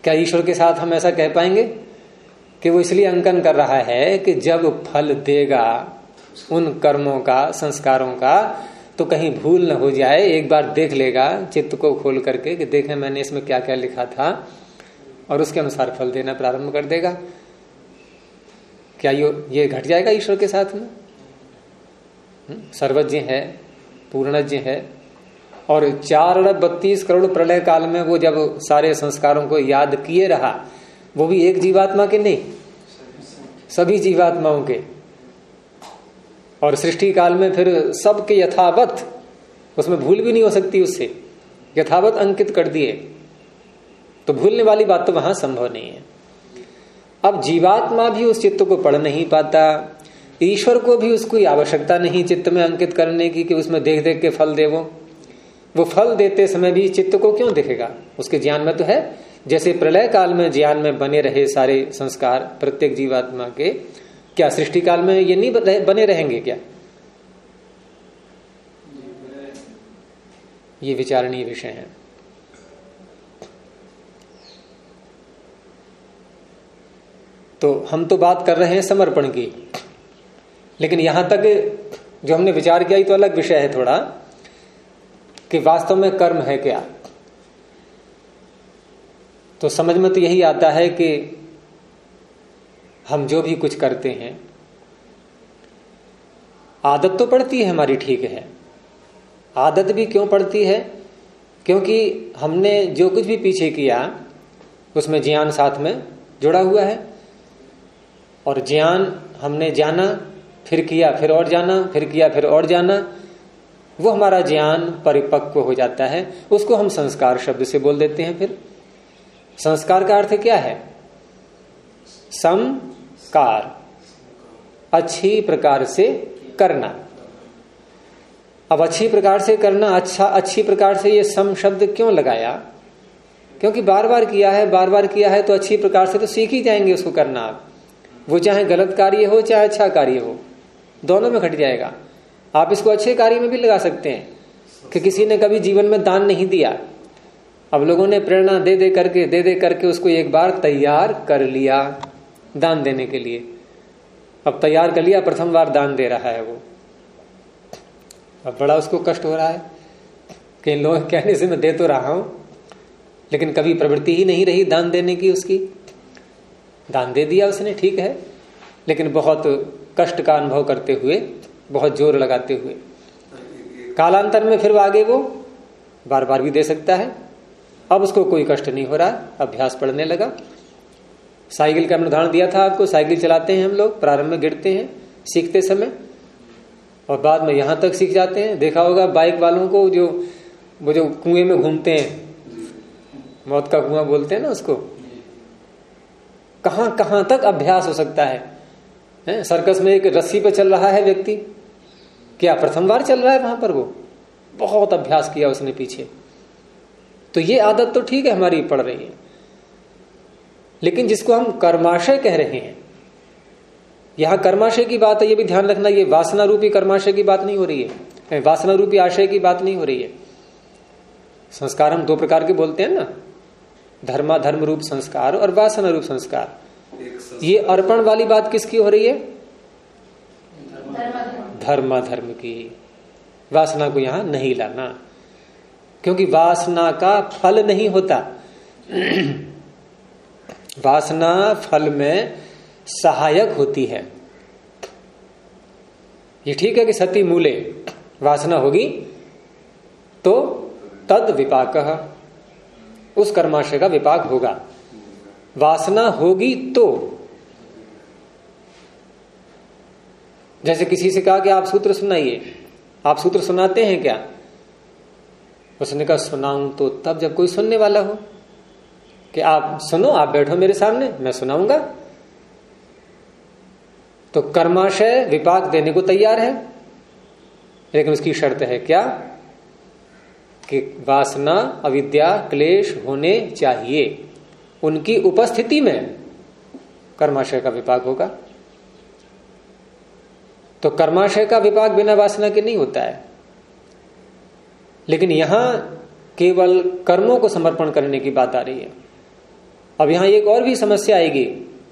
क्या ईश्वर के साथ हम ऐसा कह पाएँगे? कि वो इसलिए अंकन कर रहा है कि जब फल देगा उन कर्मों का संस्कारों का तो कहीं भूल न हो जाए एक बार देख लेगा चित्त को खोल करके कि देखें मैंने इसमें क्या क्या लिखा था और उसके अनुसार फल देना प्रारंभ कर देगा। क्या ये घट जाएगा ईश्वर के साथ में? हम्म, सर्वज्ञ है पूर्णज्ञ है और चार अरब बत्तीस करोड़ प्रलय काल में वो जब सारे संस्कारों को याद किए रहा वो भी एक जीवात्मा के नहीं सभी जीवात्माओं के। और सृष्टि काल में फिर सबके यथावत, उसमें भूल भी नहीं हो सकती उससे, यथावत अंकित कर दिए तो भूलने वाली बात तो वहाँ संभव नहीं है। अब जीवात्मा भी उस चित्त को पढ़ नहीं पाता, ईश्वर को भी उसकी आवश्यकता नहीं चित्त में अंकित करने की कि उसमें देख देख के फल दे वो वो फल देते समय भी चित्त को क्यों देखेगा? उसके ज्ञान में तो है। जैसे प्रलय काल में ज्ञान में बने रहे सारे संस्कार प्रत्येक जीवात्मा के क्या सृष्टि काल में ये नहीं बने रहेंगे क्या? ये विचारणीय विषय है। तो हम तो बात कर रहे हैं समर्पण की। लेकिन यहाँ तक जो हमने विचार किया तो अलग विषय है थोड़ा, कि वास्तव में कर्म है क्या? तो समझ में तो यही आता है कि हम जो भी कुछ करते हैं, आदत तो पड़ती है हमारी ठीक है। आदत भी क्यों पड़ती है? क्योंकि हमने जो कुछ भी पीछे किया, उसमें ज्ञान साथ में जुड़ा हुआ है। और ज्ञान हमने जाना, फिर किया, फिर और जाना, फिर किया, फिर और जाना, वो हमारा ज्ञान परिपक्व हो जाता है। उसको हम संस्कार शब्द से बोल देते हैं फिर। संस्कार का अर्थ क्या है? समकार अच्छी प्रकार से करना। अब अच्छी प्रकार से करना अच्छा अच्छी प्रकार से ये सम शब्द क्यों लगाया? क्योंकि बार बार किया है बार बार किया है तो अच्छी प्रकार से तो सीख ही जाएँगे उसको करना आप। वो चाहे गलत कार्य हो, चाहे अच्छा कार्य हो, दोनों में घट जाएगा। आप इसको अच्छे कार्य में भी लगा सकते हैं कि किसी ने कभी जीवन में दान नहीं दिया। अब लोगों ने प्रेरणा दे दे करके दे दे करके उसको एक बार तैयार कर लिया। दान देने के लिए। अब तैयार कर लिया, प्रथम बार दान दे रहा है वो। अब बड़ा उसको कष्ट हो रहा है कि लोग कहने से मैं दे तो रहा हूँ, लेकिन कभी प्रवृत्ति ही नहीं रही दान देने की उसकी। दान दे दिया उसने, ठीक है, लेकिन बहुत कष्ट का अनुभव करते हुए, बहुत ज़ोर लगाते हुए। कालांतर में फिर आगे वो बार बार भी दे सकता है। अब उसको कोई कष्ट नहीं हो रहा, अभ्यास पढ़ने लगा। साइकिल का उदाहरण दिया था आपको साइकिल चलाते हैं हम लोग प्रारंभ में गिरते हैं सीखते समय और बाद में यहाँ तक सीख जाते हैं। देखा होगा बाइक वालों को जो वो जो कुएँ में घूमते हैं मौत का कुआँ बोलते हैं ना उसको कहाँ कहाँ तक अभ्यास हो सकता है, है? सर्कस में एक रस्सी पे चल रहा है व्यक्ति क्या प्रथम बार चल रहा है वहाँ पर वो? बहुत अभ्यास किया उसने पीछे। तो ये आदत तो ठीक है हमारी पड़ रही है। लेकिन जिसको हम कर्माशय कह रहे हैं यहाँ कर्माशय की बात है ये भी ध्यान रखना ये वासना रूपी कर्माशय की बात नहीं हो रही है। वासना रूपी आशय की बात नहीं हो रही है। संस्कार हम दो प्रकार के बोलते हैं ना धर्मा धर्म रूप संस्कार और वासना रूप संस्कार। ये अर्पण वाली बात किसकी हो रही है? धर्मा धर्म की। वासना को यहाँ नहीं लाना। क्योंकि वासना का फल नहीं होता। वासना फल में सहायक होती है। ये ठीक है कि सती मूले वासना होगी तो तद विपाक, उस कर्माशय का विपाक होगा। वासना होगी तो जैसे किसी से कहा कि आप सूत्र सुनाइए, आप सूत्र सुनाते हैं क्या? उसने कहा, सुनाऊं तो तब जब कोई सुनने वाला हो। कि आप सुनो, आप बैठो मेरे सामने, मैं सुनाऊँगा। तो कर्माशय विपाक देने को तैयार है, लेकिन उसकी शर्त है क्या? कि वासना, अविद्या, क्लेश होने चाहिए। उनकी उपस्थिति में कर्माशय का विपाक होगा। तो कर्माशय का विपाक बिना वासना के नहीं होता है। लेकिन यहाँ केवल कर्मों को समर्पण करने की बात आ रही है। अब यहाँ एक और भी समस्या आएगी,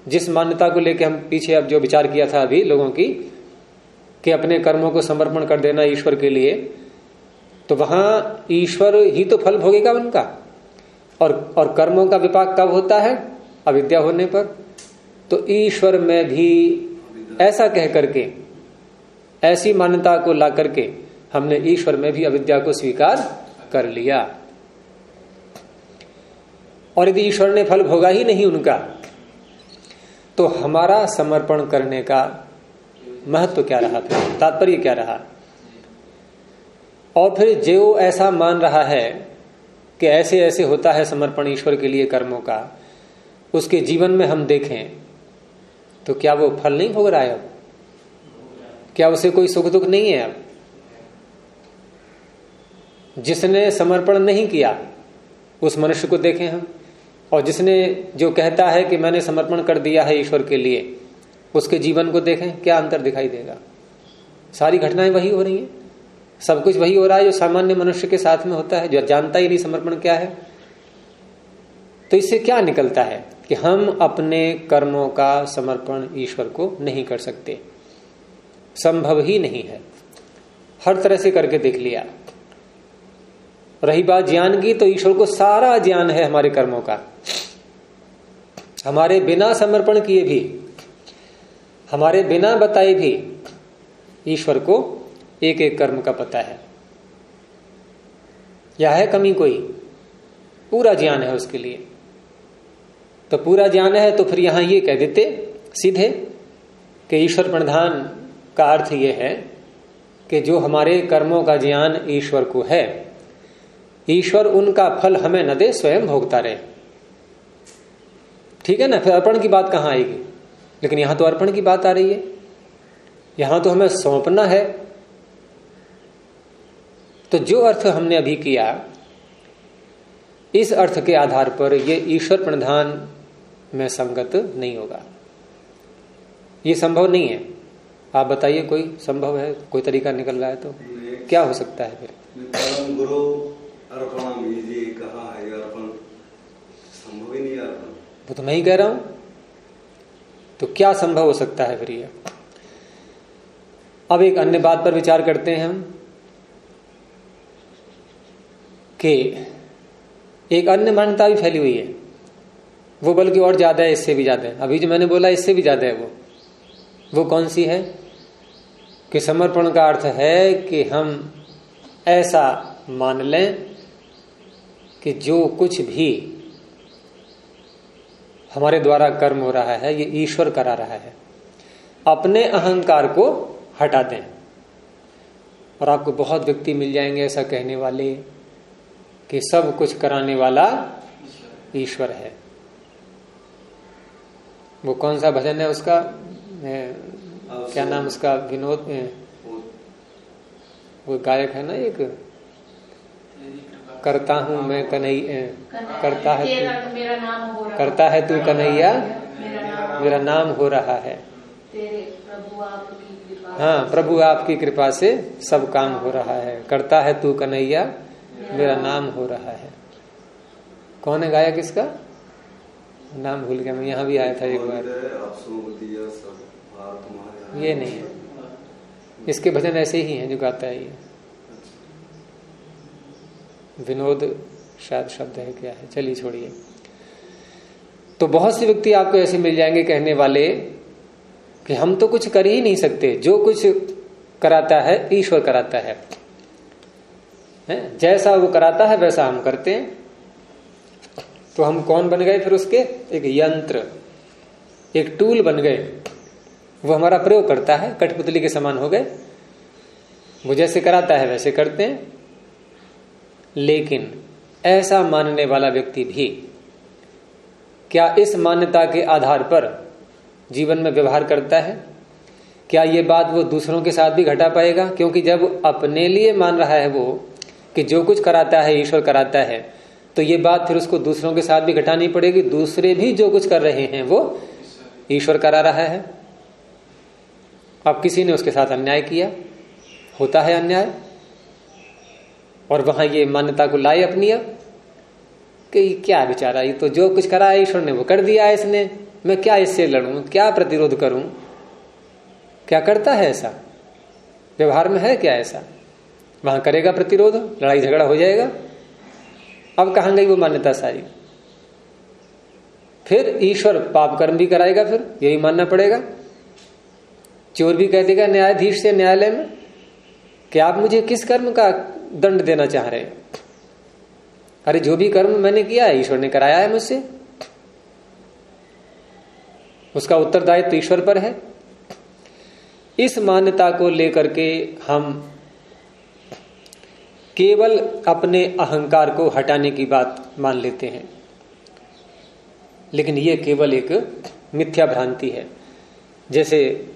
जिस मान्यता को लेकर हम पीछे अब जो विचार किया था अभी लोगों की, कि अपने कर्मों को समर्पण कर देना ईश्वर के लिए तो वहाँ ईश्वर ही तो फल भोगेगा उनका। और और कर्मों का विपाक कब होता है? अविद्या होने पर। तो ईश्वर में भी ऐसा कह करके, ऐसी मान्यता को ला करके हमने ईश्वर में भी अविद्या को स्वीकार कर लिया। और यदि ईश्वर ने फल भोगा ही नहीं उनका तो हमारा समर्पण करने का महत्व तो क्या रहा था तात्पर्य क्या रहा? और फिर जो ऐसा मान रहा है कि ऐसे ऐसे होता है समर्पण ईश्वर के लिए कर्मों का, उसके जीवन में हम देखें तो क्या वो फल नहीं भोग रहा है अब? क्या उसे कोई सुख दुख नहीं है अब? जिसने समर्पण नहीं किया, उस मनुष्य को देखें हम। और जिसने जो कहता है कि मैंने समर्पण कर दिया है ईश्वर के लिए, उसके जीवन को देखें, क्या अंतर दिखाई देगा? सारी घटनाएँ वही हो रही हैं। सब कुछ वही हो रहा है जो सामान्य मनुष्य के साथ में होता है, जो जानता ही नहीं समर्पण क्या है। तो इससे क्या निकलता है कि हम अपने कर्मों का समर्पण ईश्वर को नहीं कर सकते? संभव ही नहीं है। हर तरह से करके देख लिया। रही बात ज्ञान की तो ईश्वर को सारा ज्ञान है हमारे कर्मों का। हमारे बिना समर्पण किए भी, हमारे बिना बताए भी, ईश्वर को एक एक कर्म का पता है। या है कमी कोई। पूरा ज्ञान है उसके लिए। तो पूरा ज्ञान है तो फिर यहाँ ये कह देते सीधे कि ईश्वर प्रधान का अर्थ यह है कि जो हमारे कर्मों का ज्ञान ईश्वर को है ईश्वर उनका फल हमें न दे स्वयं भोगता रहे। ठीक है ना? फिर अर्पण की बात कहाँ आएगी? लेकिन यहाँ तो अर्पण की बात आ रही है। यहाँ तो हमें सौंपना है। तो जो अर्थ हमने अभी किया इस अर्थ के आधार पर यह ईश्वर प्रणधान में संगत नहीं होगा। ये संभव नहीं है। आप बताइए कोई संभव है? कोई तरीका निकल रहा है तो? क्या हो सकता है फिर? गुरु कहा है अर्पण? संभव ही नहीं अर्पण। वो तो मैं ही कह रहा हूँ। तो क्या संभव हो सकता है फिर ये? अब एक अन्य बात पर विचार करते हैं हम, कि एक अन्य मान्यता भी फैली हुई है। वो बल्कि और ज़्यादा है, इससे भी ज़्यादा है। अभी जो मैंने बोला, इससे भी ज़्यादा है वो। वो कौन सी है? कि समर्पण का अर्थ है कि हम ऐसा मान लें कि जो कुछ भी हमारे द्वारा कर्म हो रहा है ये ईश्वर करा रहा है अपने अहंकार को हटा दें। और आपको बहुत व्यक्ति मिल जाएँगे ऐसा कहने वाले कि सब कुछ कराने वाला ईश्वर है। वो कौन सा भजन है उसका? क्या नाम उसका? विनोद? वो गायक है ना एक? करता हूँ मैं कन्हैया। करता है तू। मेरा नाम हो रहा करता है तू कन्हैया। मेरा नाम हो रहा है। तेरे प्रभु आपकी कृपा हाँ प्रभु आपकी कृपा से सब काम हो रहा है। करता है तू कन्हैया। मेरा नाम हो रहा है। कौन है गायक इसका? नाम भूल गया मैं यहाँ भी आया था एक बार। ये नहीं है। इसके भजन ऐसे ही हैं जो गाता है ये। विनोद शायद शब्द है क्या है? चलिए छोड़िए। तो बहुत से व्यक्ति आपको ऐसे मिल जाएँगे कहने वाले कि हम तो कुछ कर ही नहीं सकते। जो कुछ कराता है, ईश्वर कराता है। है? जैसा वो कराता है, वैसा हम करते हैं। तो हम कौन बन गए फिर उसके? एक यंत्र, एक टूल बन गए। वो हमारा प्रयोग करता है, कठपुतली के समान हो गए। वो जैसे कराता है, वैसे करते हैं। लेकिन ऐसा मानने वाला व्यक्ति भी क्या इस मान्यता के आधार पर जीवन में व्यवहार करता है? क्या ये बात वो दूसरों के साथ भी घटा पाएगा? क्योंकि जब अपने लिए मान रहा है वो कि जो कुछ कराता है, ईश्वर कराता है तो ये बात फिर उसको दूसरों के साथ भी घटानी पड़ेगी। दूसरे भी जो कुछ कर रहे हैं वो ईश्वर करा रहा है। अब किसी ने उसके साथ अन्याय किया? होता है अन्याय? और वहाँ ये मान्यता को लाए अपनी अब, कि क्या बेचारा ये तो जो कुछ करा है ईश्वर ने, वो कर दिया है इसने। मैं क्या इससे लड़ू? क्या प्रतिरोध करूँ? क्या करता है ऐसा? व्यवहार में है क्या ऐसा? वहाँ करेगा प्रतिरोध? लड़ाई झगड़ा हो जाएगा? अब कहाँ गई वो मान्यता सारी? फिर ईश्वर पाप कर्म भी कराएगा फिर, यही मानना पड़ेगा। चोर भी कह देगा, न्यायाधीश से न्यायालय में, कि आप मुझे किस कर्म का दंड देना चाह रहे हैं। अरे जो भी कर्म मैंने किया है, ईश्वर ने कराया है मुझसे। उसका उत्तरदायित्व ईश्वर पर है। इस मान्यता को लेकर के हम केवल अपने अहंकार को हटाने की बात मान लेते हैं। लेकिन यह केवल एक मिथ्या भ्रांति है। जैसे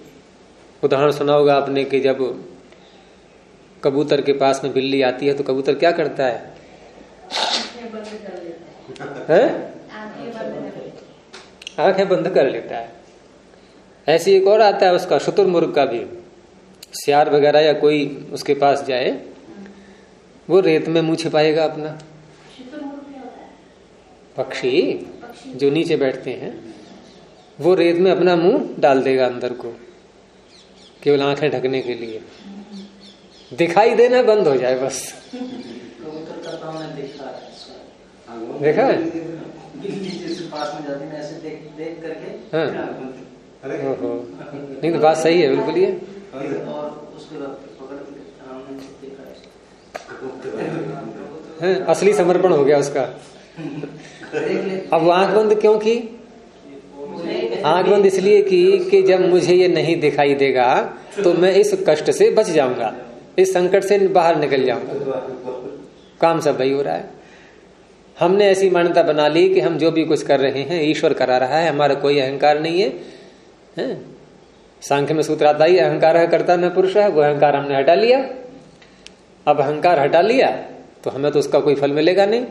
उदाहरण सुना होगा आपने कि जब कबूतर के पास में बिल्ली आती है तो कबूतर क्या करता है? आँखें बंद कर लेता है। ऐसे एक और आता है उसका, शुतुरमुर्ग का भी। सियार वगैरह या कोई उसके पास जाए, वो रेत में मुँह छिपाएगा अपना। पक्षी जो नीचे बैठते हैं, वो रेत में अपना मुँह डाल देगा अंदर को, केवल आँखें ढकने के लिए। दिखाई देना बंद हो जाए बस। देखा है? हाँ। नहीं तो बात सही है, बिल्कुल ये हाँ असली समर्पण हो गया उसका। अब वो आँख बंद क्यों की? आँख बंद इसलिए की कि जब मुझे ये नहीं दिखाई देगा तो मैं इस कष्ट से बच जाऊँगा। इस संकट से बाहर निकल जाऊँगा काम सब वही हो रहा है। हमने ऐसी मान्यता बना ली कि हम जो भी कुछ कर रहे हैं ईश्वर करा रहा है हमारा कोई अहंकार नहीं है, है? सांख्य में सूत्र आता ही अहंकार है करता न पुरुष है वो अहंकार हमने हटा लिया। अब अहंकार हटा लिया तो हमें तो उसका कोई फल मिलेगा नहीं।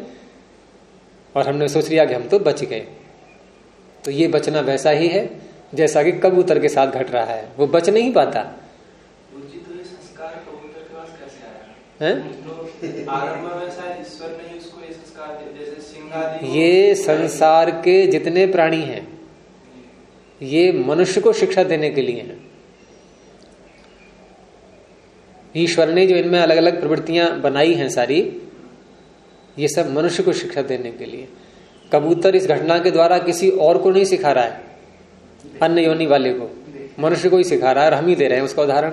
और हमने सोच लिया कि हम तो बच गए। तो ये बचना वैसा ही है जैसा कि कबूतर के साथ घट रहा है वो बच नहीं पाता। है? ये संसार के जितने प्राणी हैं ये मनुष्य को शिक्षा देने के लिए हैं। ईश्वर ने जो इनमें अलग अलग प्रवृत्तियाँ बनाई हैं सारी ये सब मनुष्य को शिक्षा देने के लिए। कबूतर इस घटना के द्वारा किसी और को नहीं सिखा रहा है अन्य योनि वाले को। मनुष्य को ही सिखा रहा है और हम ही दे रहे हैं उसका उदाहरण।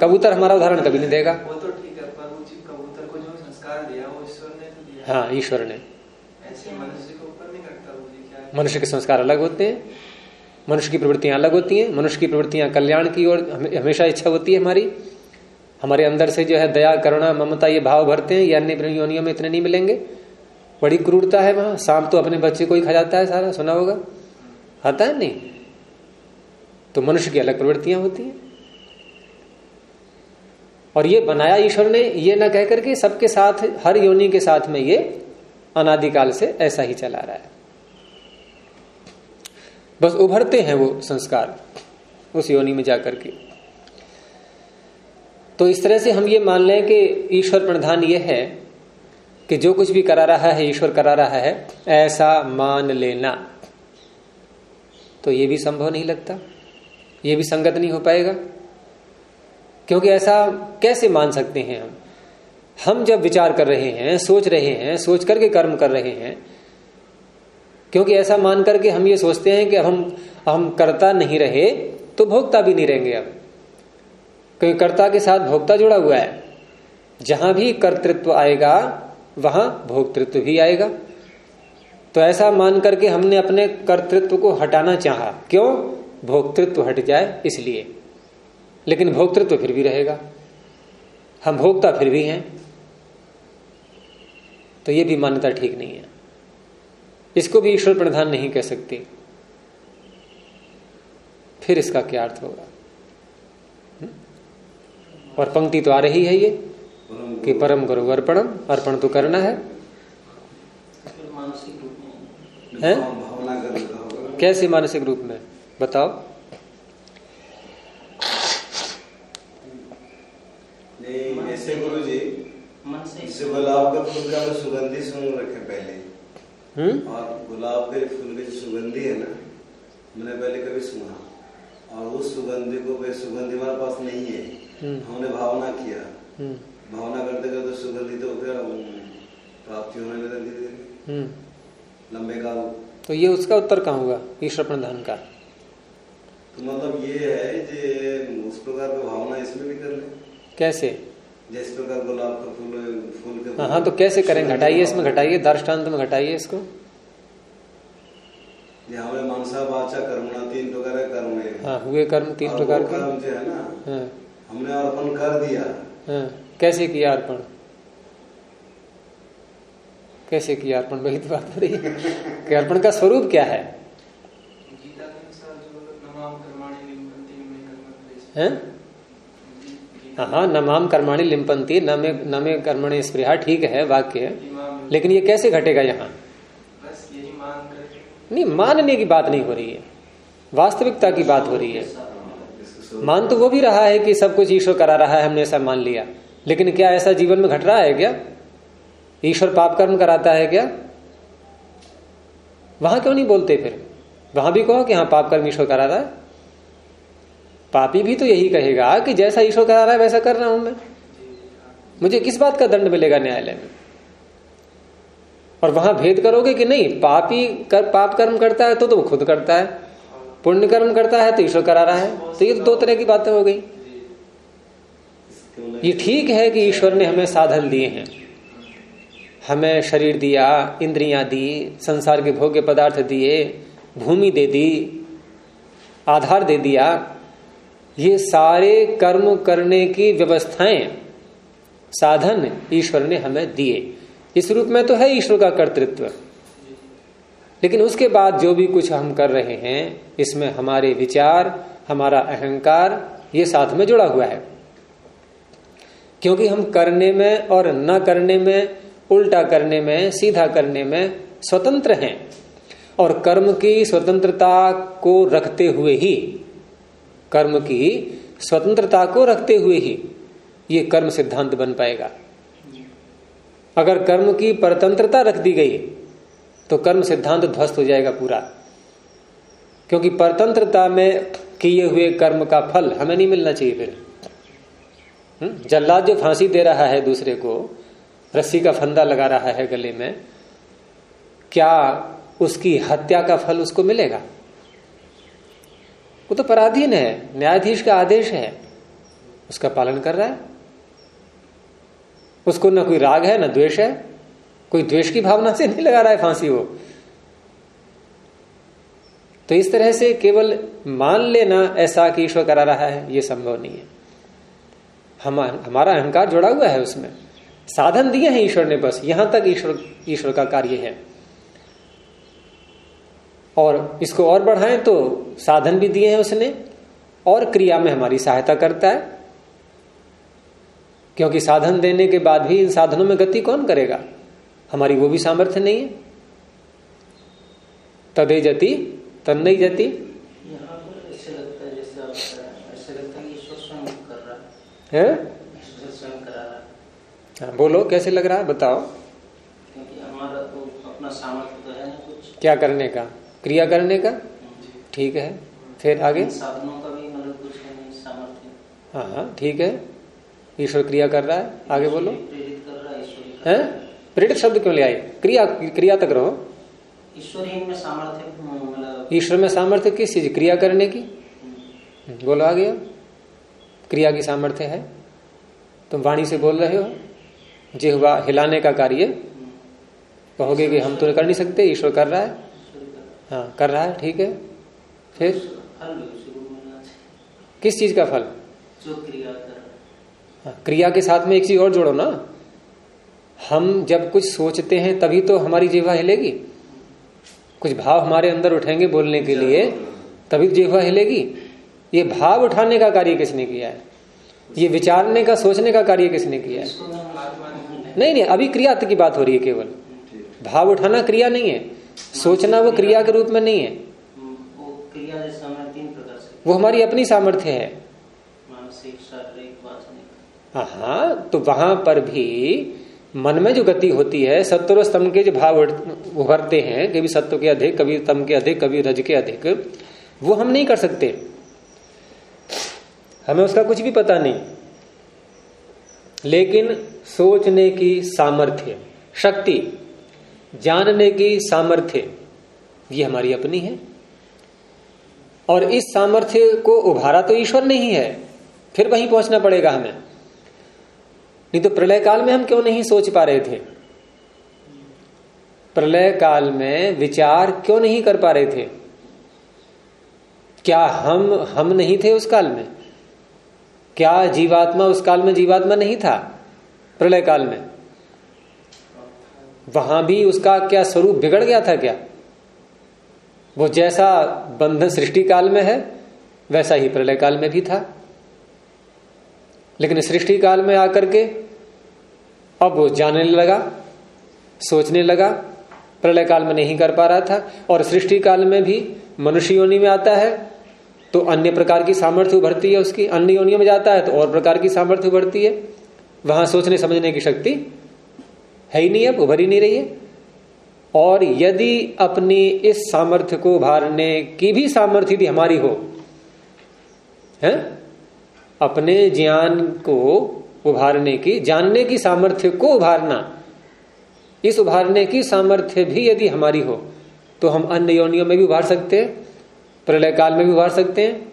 कबूतर हमारा उदाहरण कभी नहीं देगा वो तो ठीक है पर वो कबूतर को जो संस्कार दिया वो ईश्वर ने तो दिया हाँ ईश्वर ने। मनुष्य के ऊपर नहीं करता वो जी क्या? मनुष्य के संस्कार अलग होते हैं। मनुष्य की प्रवृत्तियाँ अलग होती हैं। मनुष्य की प्रवृत्तियाँ कल्याण की ओर हमेशा इच्छा होती है हमारी। हमारे अंदर से जो है दया करुणा ममता ये भाव भरते हैं। ये अन्य योनियों में इतने नहीं मिलेंगे। बड़ी क्रूरता है वहाँ। सांप तो अपने बच्चे को ही खा जाता है सारा सुना होगा। आता है नहीं? तो मनुष्य की अलग प्रवृत्तियाँ होती हैं। और ये बनाया ईश्वर ने, ये ना कह करके सबके साथ, हर योनि के साथ में ये अनादिकाल से ऐसा ही चला रहा है। बस उभरते हैं वो संस्कार, उस योनि में जाकर के। तो इस तरह से हम ये मान लें कि ईश्वर प्रधान ये है कि जो कुछ भी करा रहा है, ईश्वर करा रहा है, ऐसा मान लेना। तो ये भी संभव नहीं लगता, ये भी संगत नहीं हो पाएगा। क्योंकि ऐसा कैसे मान सकते हैं हम? हम जब विचार कर रहे हैं, सोच रहे हैं, सोच करके कर्म कर रहे हैं, क्योंकि ऐसा मान करके हम ये सोचते हैं कि हम हम करता नहीं रहे तो भोक्ता भी नहीं रहेंगे अब। क्योंकि कर्ता के साथ भोक्ता जुड़ा हुआ है। जहाँ भी कर्तृत्व आएगा, वहाँ भोक्तृत्व भी आएगा। तो ऐसा मान करके हमने अपने कर्तृत्व को हटाना चाहा। क्यों? भोक्तृत्व हट जाए, इसलिए। लेकिन भोक्तृत्व फिर भी रहेगा। हम भोक्ता फिर भी हैं। तो ये भी मान्यता ठीक नहीं है। इसको भी ईश्वर प्रधान नहीं कह सकते। फिर इसका क्या अर्थ होगा? और पंक्ति तो आ रही है ये कि परम करो अर्पणम अर्पण तो करना है। हैं? कैसे मानसिक रूप में? बताओ। गुरु जी मन जैसे गुलाब का फूल का सुगंधी सुन रखे पहले। हम्म? और गुलाब के फूल की जो सुगंधी है ना मैंने पहले कभी सुना। और उस सुगंधी को सुगंधी हमारे पास नहीं है। हम्म। हमने भावना किया। हम्म। भावना करते करते सुगंधी तो फिर प्राप्ति होने लगा धीरे धीरे हम्म। लंबे काल तो ये उसका उत्तर कहाँ होगा? ईश्वर प्रधान का। तो मतलब ये है कि उस प्रकार की भावना इसमें भी कर ले कैसे? जिस प्रकार गुलाब का फूल फूल के हाँ हाँ तो कैसे करें घटाइए इसमें घटाइए दर्ष्टान्त में घटाइए इसको। ये हमें मनसा वाचा कर्मणा तीन प्रकार के कर्म है। हाँ हुए कर्म तीन प्रकार के। कर्म जो है ना हाँ। हमने अर्पण कर दिया। हाँ कैसे किया अर्पण? कैसे किया अर्पण? वही तो बात हो रही है। कि अर्पण का स्वरूप क्या है? गीता के अनुसार जो नमाम कर्माणि लिंपन्ति में कर्म हैं? हाँ हाँ नमाम कर्माणी लिम्पंती न में, न कर्मणि स्पृहा, ठीक है वाक्य। लेकिन ये कैसे घटेगा यहाँ? नहीं, मानने की बात नहीं हो रही है। वास्तविकता की बात हो रही है। मान तो वो भी रहा है कि सब कुछ ईश्वर करा रहा है, हमने ऐसा मान लिया। लेकिन क्या ऐसा जीवन में घट रहा है क्या? ईश्वर पाप कर्म कराता है क्या? वहाँ क्यों नहीं बोलते फिर? वहाँ भी कहो कि हाँ पाप कर्म ईश्वर करा रहा है। पापी भी तो यही कहेगा कि जैसा ईश्वर करा रहा है, वैसा कर रहा हूँ मैं। मुझे किस बात का दंड मिलेगा न्यायालय में? और वहाँ भेद करोगे कि नहीं? पापी कर, पाप कर्म करता है तो तो खुद करता है। पुण्य कर्म करता है तो ईश्वर करा रहा है। तो ये तो दो तरह की बातें हो गई। ये ठीक है कि ईश्वर ने हमें साधन दिए हैं। हमें शरीर दिया, इंद्रियाँ दी, संसार के भोग्य पदार्थ दिए, भूमि दे दी, आधार दे दिया। ये सारे कर्म करने की व्यवस्थाएँ साधन ईश्वर ने हमें दिए। इस रूप में तो है ईश्वर का कर्तृत्व। लेकिन उसके बाद जो भी कुछ हम कर रहे हैं, इसमें हमारे विचार, हमारा अहंकार, ये साथ में जुड़ा हुआ है। क्योंकि हम करने में और न करने में, उल्टा करने में, सीधा करने में स्वतंत्र हैं। और कर्म की स्वतंत्रता को रखते हुए ही कर्म की स्वतंत्रता को रखते हुए ही ये कर्म सिद्धांत बन पाएगा। अगर कर्म की परतंत्रता रख दी गई तो कर्म सिद्धांत ध्वस्त हो जाएगा पूरा। क्योंकि परतंत्रता में किए हुए कर्म का फल हमें नहीं मिलना चाहिए फिर। हम्म? जल्लाद जो फांसी दे रहा है दूसरे को, रस्सी का फंदा लगा रहा है गले में, क्या उसकी हत्या का फल उसको मिलेगा? वो तो पराधीन है, न्यायाधीश का आदेश है। उसका पालन कर रहा है। उसको ना कोई राग है, ना द्वेष है। कोई द्वेष की भावना से नहीं लगा रहा है फांसी वो। तो इस तरह से केवल मान लेना ऐसा कि ईश्वर करा रहा है, ये संभव नहीं है। हम, हमारा अहंकार जुड़ा हुआ है उसमें। साधन दिए हैं ईश्वर ने बस, यहाँ तक ईश्वर ईश्वर का कार्य है। और इसको और बढ़ाएँ तो साधन भी दिए हैं उसने और क्रिया में हमारी सहायता करता है। क्योंकि साधन देने के बाद भी इन साधनों में गति कौन करेगा? हमारी वो भी सामर्थ्य नहीं है। तदे जति तन नहीं जति। यहाँ पर ऐसे लगता है जैसे आप कह रहे हैं, ऐसे लगता है कि ईश्वर स्वयं कर रहा है। है? ईश्वर स्वयं करा रहा है। हाँ, बोलो कैसे लग रहा है? बताओ। क्योंकि हमारा तो अपना सामर्थ्य तो है ना कुछ। क्या करने का? क्रिया करने का? ठीक है। फिर आगे? साधनों का भी मतलब कुछ सामर्थ्य। हाँ हाँ ठीक है। ईश्वर क्रिया कर रहा है। आगे बोलो। प्रेरित कर रहा है ईश्वर प्रेरित शब्द क्यों ले आए? क्रिया क्रिया तक रहो। ईश्वर इनमें सामर्थ्य मतलब ईश्वर में सामर्थ्य किस चीज़? क्रिया करने की? बोलो आगे। क्रिया की सामर्थ्य है। तुम वाणी से बोल रहे हो। जिहवा हिलाने का कार्य। कहोगे कि हम तो कर नहीं सकते ईश्वर कर रहा है। ही कर रहा हाँ ठीक है। फिर? किस चीज़ का फल? जो क्रिया है हाँ, क्रिया के साथ में एक चीज़ और जोड़ो ना। हम जब कुछ सोचते हैं तभी तो हमारी जीवा हिलेगी। कुछ भाव हमारे अंदर उठेंगे बोलने के लिए तभी तो जीवा हिलेगी। ये भाव उठाने का कार्य किसने किया है? ये विचारने का सोचने का कार्य किसने किया है? नहीं नहीं अभी क्रिया की बात हो रही है केवल। भाव उठाना क्रिया नहीं है। सोचना वो क्रिया के रूप में नहीं है। वो क्रिया तीन प्रकार से। वो हमारी अपनी सामर्थ्य है। हाँ हाँ तो वहाँ पर भी मन में जो गति होती है सत्व और स्तम के जो भाव उभरते हैं कभी सत्व के अधिक कभी तम के अधिक कभी रज के अधिक वो हम नहीं कर सकते। हमें उसका कुछ भी पता नहीं। लेकिन सोचने की सामर्थ्य शक्ति जानने की सामर्थ्य, ये हमारी अपनी है। और इस सामर्थ्य को उभारा तो ईश्वर ने ही है, फिर वहीं पहुँचना पड़ेगा हमें। नहीं तो प्रलय काल में हम क्यों नहीं सोच पा रहे थे? प्रलय काल में विचार क्यों नहीं कर पा रहे थे? क्या हम हम नहीं थे उस काल में? क्या जीवात्मा उस काल में जीवात्मा नहीं था प्रलय काल में? वहाँ भी उसका क्या स्वरूप बिगड़ गया था क्या? वो जैसा बंधन सृष्टि काल में है, वैसा ही प्रलय काल में भी था। लेकिन सृष्टि काल में आकर के अब वो जानने लगा, सोचने लगा, प्रलय काल में नहीं कर पा रहा था। और सृष्टि काल में भी मनुष्य योनि में आता है तो अन्य प्रकार की सामर्थ्य उभरती है उसकी। अन्य योनियों में जाता है तो और प्रकार की सामर्थ्य उभरती है। वहाँ सोचने समझने की शक्ति है ही नहीं अब, उभर ही नहीं रही है। और यदि अपनी इस सामर्थ्य को उभारने की भी सामर्थ्य यदि हमारी हो, है? अपने ज्ञान को उभारने की, जानने की सामर्थ्य को उभारना, इस उभारने की सामर्थ्य भी यदि हमारी हो तो हम अन्य योनियों में भी उभार सकते हैं, प्रलय काल में भी उभार सकते हैं।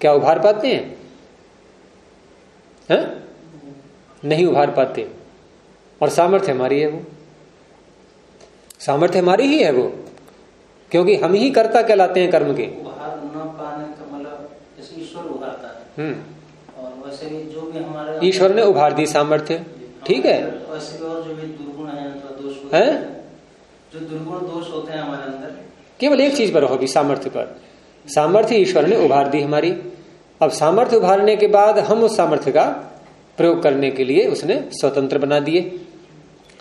क्या उभार पाते हैं? है? नहीं उभार पाते। और सामर्थ्य हमारी है वो। सामर्थ्य हमारी ही है वो क्योंकि हम ही कर्ता कहलाते हैं कर्म के। मतलब हम्म। ईश्वर ने उभार दी सामर्थ्य। ठीक है। वैसे और जो भी दुर्गुण है अथवा दोष होते हैं? जो दुर्गुण दोष होते हैं हमारे अंदर। केवल एक चीज़ पर होगी सामर्थ्य पर। सामर्थ्य ईश्वर ने उभार दी हमारी। अब सामर्थ्य उभारने के बाद हम उस सामर्थ्य का प्रयोग करने के लिए उसने स्वतंत्र बना दिए।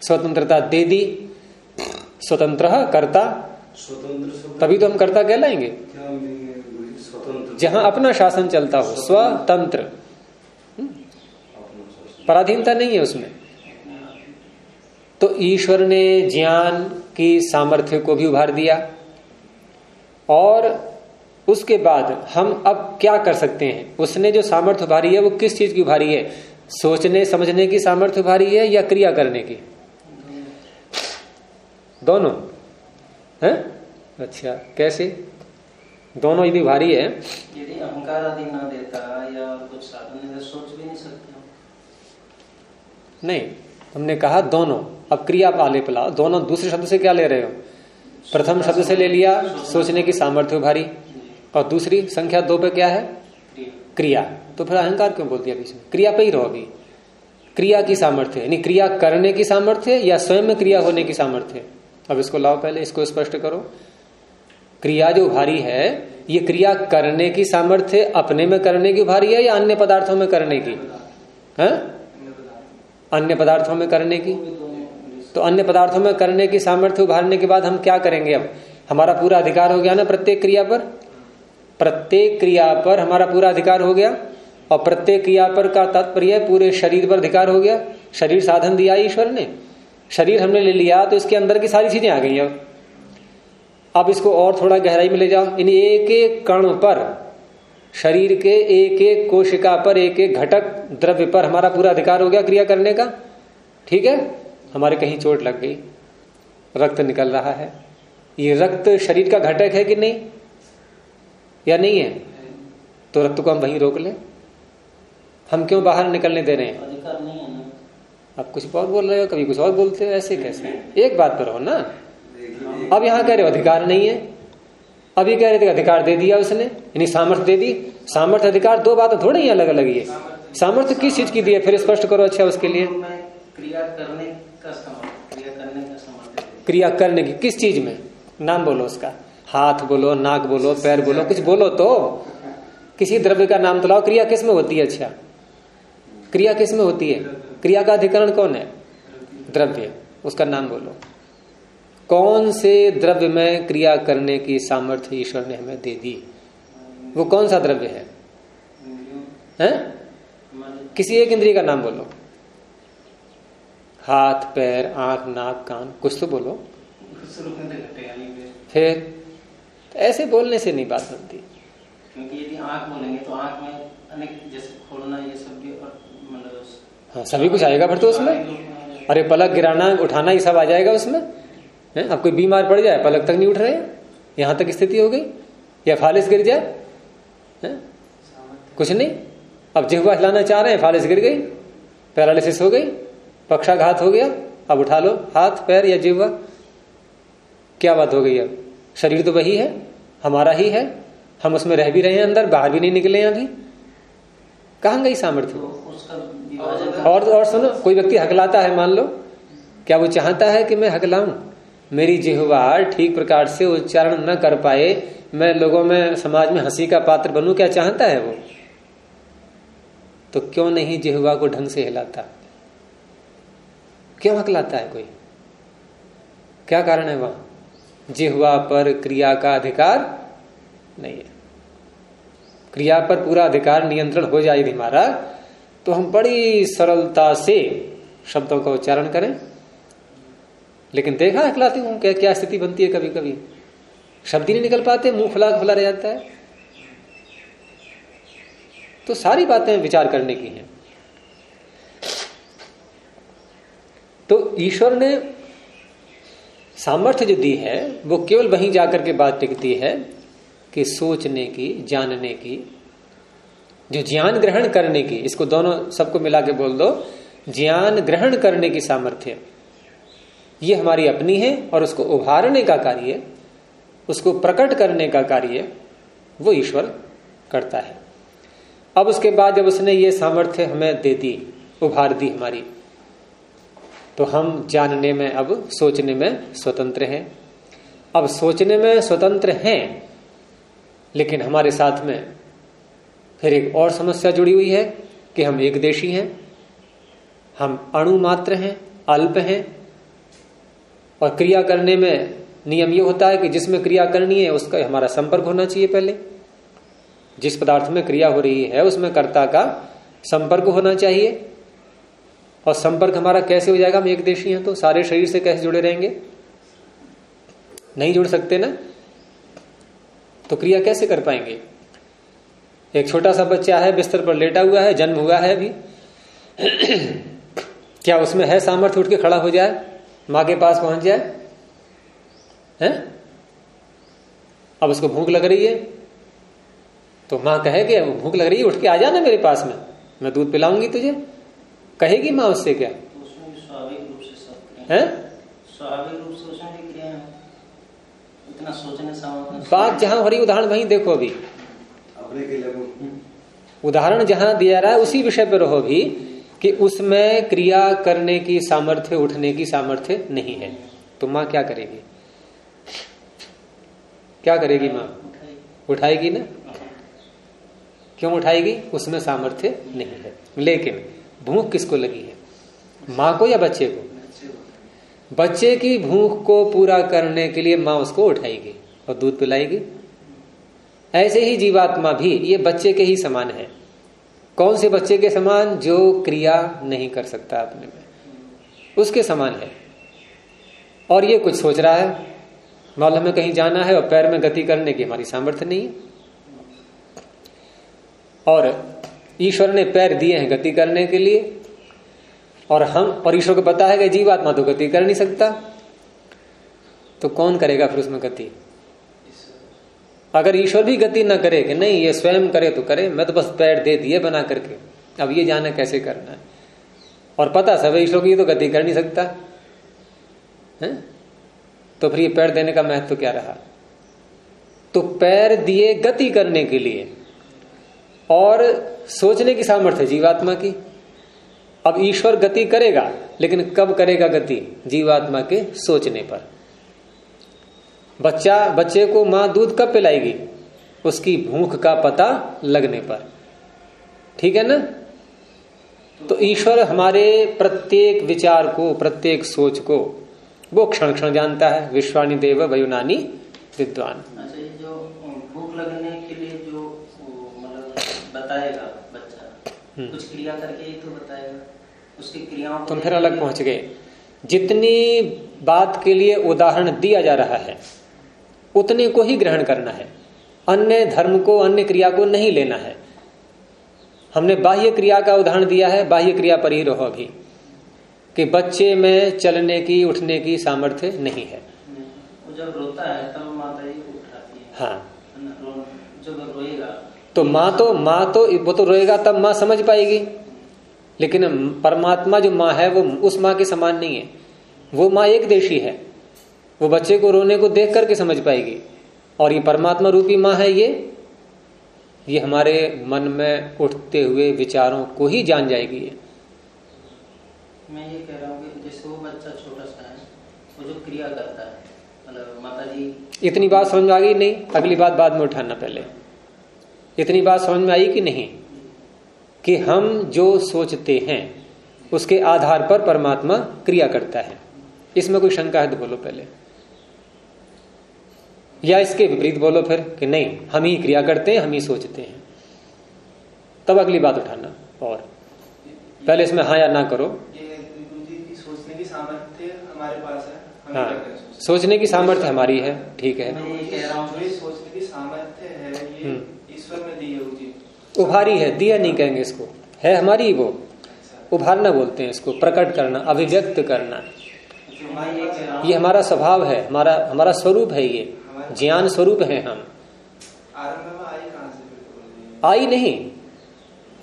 स्वतंत्रता दे दी स्वतंत्र कर्ता। स्वतंत्र तभी तो हम कर्ता कहलाएँगे। जहाँ अपना शासन चलता हो स्वतंत्र। पराधीनता नहीं है उसमें। तो ईश्वर ने ज्ञान की सामर्थ्य को भी उभार दिया। और उसके बाद हम अब क्या कर सकते हैं? उसने जो सामर्थ्य उभारी है वो किस चीज़ की उभारी है? सोचने समझने की सामर्थ्य उभारी है या क्रिया करने की? दोनों। है? अच्छा कैसे? दोनों यदि भारी है। यदि अहंकार आदि ना देता या कुछ साधन तो सोच भी नहीं सकते नहीं हमने कहा दोनों। अब क्रिया वाले पिलाओ दोनों दूसरे शब्द से क्या ले रहे हो? प्रथम शब्द से ले लिया सोचने की सामर्थ्य भारी। और दूसरी संख्या दो पे क्या है? क्रिया। क्रिया तो फिर अहंकार क्यों बोल दिया बीच में? क्रिया पे ही रहो अभी क्रिया की सामर्थ्य यानी क्रिया करने की सामर्थ्य या स्वयं में क्रिया होने की सामर्थ्य अब इसको लाओ पहले, इसको स्पष्ट करो। क्रिया जो भारी है, ये क्रिया करने की सामर्थ्य अपने में करने की भारी है या अन्य पदार्थों में करने की? है? अन्य पदार्थों में करने की। तो अन्य पदार्थों में करने की सामर्थ्य उभारने के बाद हम क्या करेंगे अब? हमारा पूरा अधिकार हो गया ना प्रत्येक क्रिया पर? प्रत्येक क्रिया पर हमारा पूरा अधिकार हो गया। और प्रत्येक क्रिया पर का तात्पर्य पूरे शरीर पर अधिकार हो गया। शरीर साधन दिया ईश्वर ने। शरीर हमने ले लिया तो इसके अंदर की सारी चीज़ें आ गई अब अब इसको और थोड़ा गहराई में ले जाओ। इन एक एक कण पर, शरीर के एक एक कोशिका पर, एक एक घटक द्रव्य पर हमारा पूरा अधिकार हो गया क्रिया करने का। ठीक है? हमारे कहीं चोट लग गई। रक्त निकल रहा है। ये रक्त शरीर का घटक है कि नहीं? या नहीं है? तो रक्त को हम वहीं रोक लें। हम क्यों बाहर निकलने दे रहे हैं? आप कुछ और बोल रहे हो कभी कुछ और बोलते हो ऐसे कैसे? एक बात पर हो ना। अब यहाँ कह रहे हो अधिकार नहीं है। अभी कह रहे थे अधिकार दे दिया उसने यानी सामर्थ्य दे दी। सामर्थ्य अधिकार दो बात थोड़ी ही अलग अलग ही है सामर्थ्य किस चीज़ की दी है फिर स्पष्ट करो अच्छा उसके लिए। क्रिया करने का समर्थ क्रिया करने का समर्थ। क्रिया करने की किस चीज़ में? नाम बोलो उसका। हाथ बोलो नाक बोलो पैर बोलो कुछ बोलो तो। किसी द्रव्य का नाम तो लाओ। क्रिया किसमें होती है? अच्छा। क्रिया किसमें होती है? क्रिया का अधिकरण कौन है? द्रव्य। उसका नाम बोलो। कौन से द्रव्य में क्रिया करने की सामर्थ्य ईश्वर ने हमें दे दी? वो कौन सा द्रव्य है? हैं? किसी एक इंद्रिय का नाम बोलो। हाथ, पैर, आँख, नाक, कान, कुछ तो बोलो। फिर? तो ऐसे बोलने से नहीं बात बनती। क्योंकि यदि आँख बोलेंगे तो आँख में अनेक जैसे खोलना ये सब भी और मतलब हाँ सभी कुछ आएगा फिर तो उसमें। अरे, पलक गिराना, उठाना, ये सब आ जाएगा उसमें। है, अब कोई बीमार पड़ जाए, पलक तक नहीं उठ रहे। यहाँ तक स्थिति हो गई। या फालिस गिर जाए। है? कुछ नहीं। अब जिहवा हिलाना चाह रहे हैं, फालिस गिर गई। पैरालिसिस हो गई। पक्षाघात हो गया। अब उठा लो। हाथ, पैर या जिहवा। क्या बात हो गई अब? शरीर तो वही है। हमारा ही है। हम उसमें रह भी रहे हैं अंदर, बाहर भी नहीं निकले हैं अभी। कहाँ गई सामर्थ्य? तो और और सुनो कोई व्यक्ति हकलाता है मान लो। क्या वो चाहता है कि मैं हकलाऊं? मेरी जिहवा ठीक प्रकार से उच्चारण न कर पाए मैं लोगों में समाज में हँसी का पात्र बनू क्या चाहता है वो? तो क्यों नहीं जिहवा को ढंग से हिलाता? क्यों हकलाता है कोई? क्या कारण है वहाँ? जिहवा पर क्रिया का अधिकार नहीं है। क्रिया पर पूरा अधिकार नियंत्रण हो जाए यदि हमारा तो हम बड़ी सरलता से शब्दों का उच्चारण करें। लेकिन देखा हकलाती हूँ, क्या क्या स्थिति बनती है कभी कभी शब्द ही नहीं निकल पाते, मुँह खुला खुला रह जाता है। तो सारी बातें विचार करने की हैं। तो ईश्वर ने सामर्थ्य जो दी है, वो केवल वहीं जाकर के बात टिकती है। कि सोचने की, जानने की, जो ज्ञान ग्रहण करने की, इसको दोनों सबको मिला के बोल दो, ज्ञान ग्रहण करने की सामर्थ्य। ये हमारी अपनी है और उसको उभारने का कार्य, उसको प्रकट करने का कार्य, वो ईश्वर करता है। अब उसके बाद जब उसने ये सामर्थ्य हमें दे दी, उभार दी हमारी तो हम जानने में, अब सोचने में स्वतंत्र हैं। अब सोचने में स्वतंत्र हैं लेकिन हमारे साथ में फिर एक और समस्या जुड़ी हुई है कि हम एक देशी हैं, हम अणु मात्र हैं, अल्प हैं, और क्रिया करने में नियम ये होता है कि जिसमें क्रिया करनी है उसका हमारा संपर्क होना चाहिए पहले। जिस पदार्थ में क्रिया हो रही है उसमें कर्ता का संपर्क होना चाहिए। और संपर्क हमारा कैसे हो जाएगा? हम एक देशी हैं तो सारे शरीर से कैसे जुड़े रहेंगे? नहीं जुड़ सकते ना? तो क्रिया कैसे कर पाएँगे? एक छोटा सा बच्चा है बिस्तर पर लेटा हुआ है जन्म हुआ है अभी। क्या उसमें है सामर्थ्य उठ के खड़ा हो जाए माँ के पास पहुँच जाए? हैं? अब उसको भूख लग रही है। तो माँ कहेगी भूख लग रही है उठ के आ जाना मेरे पास में। मैं दूध पिलाऊँगी तुझे। कहेगी माँ उससे क्या? तो स्वाभाविक रूप से है? स्वाभाविक रूप है इतना सोचने बात जहाँ हो रही उदाहरण वहीं देखो अभी। अपने के लिए उदाहरण जहाँ दिया रहा है उसी विषय पर रहो भी कि उसमें क्रिया करने की सामर्थ्य उठने की सामर्थ्य नहीं है। तो माँ क्या करेगी? क्या करेगी माँ? उठाएगी। ना? क्यों उठाएगी? उसमें सामर्थ्य नहीं है। लेकिन भूख किसको लगी है? माँ को या बच्चे को? बच्चे की भूख को पूरा करने के लिए माँ उसको उठाएगी और दूध पिलाएगी। ऐसे ही जीवात्मा भी ये बच्चे के ही समान है। कौन से बच्चे के समान? जो क्रिया नहीं कर सकता अपने में। उसके समान है। और ये कुछ सोच रहा है। मालूम हमें कहीं जाना है और पैर में गति करने की हमारी सामर्थ्य नहीं है। और ईश्वर ने पैर दिए हैं गति करने के लिए। और हम और ईश्वर को पता है कि जीवात्मा तो गति कर नहीं सकता। तो कौन करेगा फिर उसमें गति? अगर ईश्वर भी गति ना करे कि नहीं, ये स्वयं करे तो करे, मैं तो बस पैर दे दिए बना करके। अब ये जाना कैसे करना है? और पता सब ईश्वर की तो गति कर नहीं सकता। है? तो फिर ये पैर देने का महत्व तो क्या रहा? तो पैर दिए गति करने के लिए और सोचने की सामर्थ्य जीवात्मा की। अब ईश्वर गति करेगा, लेकिन कब करेगा गति? जीवात्मा के सोचने पर। बच्चा, बच्चे को माँ दूध कब पिलाएगी? उसकी भूख का पता लगने पर। ठीक है ना? तो ईश्वर हमारे प्रत्येक विचार को, प्रत्येक सोच को, वो क्षण क्षण जानता है। विश्वानी देव, वयुनानी विद्वान। अच्छा जो भूख लगने के लिए जो मतलब बताएगा। कुछ क्रिया करके ही तो बताएगा। उसकी क्रियाओं तुम फिर अलग पहुँच गए। जितनी बात के लिए उदाहरण दिया जा रहा है उतने को ही ग्रहण करना है। अन्य धर्म को अन्य क्रिया को नहीं लेना है। हमने बाह्य क्रिया का उदाहरण दिया है बाह्य क्रिया पर ही रहो अभी। कि बच्चे में चलने की उठने की सामर्थ्य नहीं है। जब रोता है तब माता को उठाती है। हाँ। जब रोएगा तो माँ तो माँ तो वो तो रोएगा तब माँ समझ पाएगी। लेकिन परमात्मा जो माँ है वो उस माँ के समान नहीं है। वो माँ एक देशी है। वो बच्चे को रोने को देख करके समझ पाएगी। और ये परमात्मा रूपी माँ है ये। ये हमारे मन में उठते हुए विचारों को ही जान जाएगी ये। मैं ये कह रहा हूँ कि जैसे वो बच्चा छोटा सा है वो जो क्रिया करता है मतलब माता जी इतनी बात समझ आ गई? नहीं अगली बात बाद में उठाना पहले। इतनी बात समझ में आई कि नहीं? कि हम जो सोचते हैं उसके आधार पर परमात्मा क्रिया करता है। इसमें कोई शंका है तो बोलो पहले। या इसके विपरीत बोलो फिर कि नहीं हम ही क्रिया करते हैं हम ही सोचते हैं। तब अगली बात उठाना और। पहले इसमें हाँ या ना करो। जी सोचने की सामर्थ्य हमारे पास है हम हाँ। सोचने? की सामर्थ्य हमारी है ठीक है। मैं कह रहा हूँ सोचने की सामर्थ्य है ये। हम्म। ईश्वर में दी है उभारी है दिया नहीं कहेंगे इसको। है हमारी वो। उभारना बोलते हैं इसको प्रकट करना अभिव्यक्त करना। ये हमारा स्वभाव है हमारा हमारा स्वरूप है ये। ज्ञान स्वरूप है हम। आई तो? आई नहीं।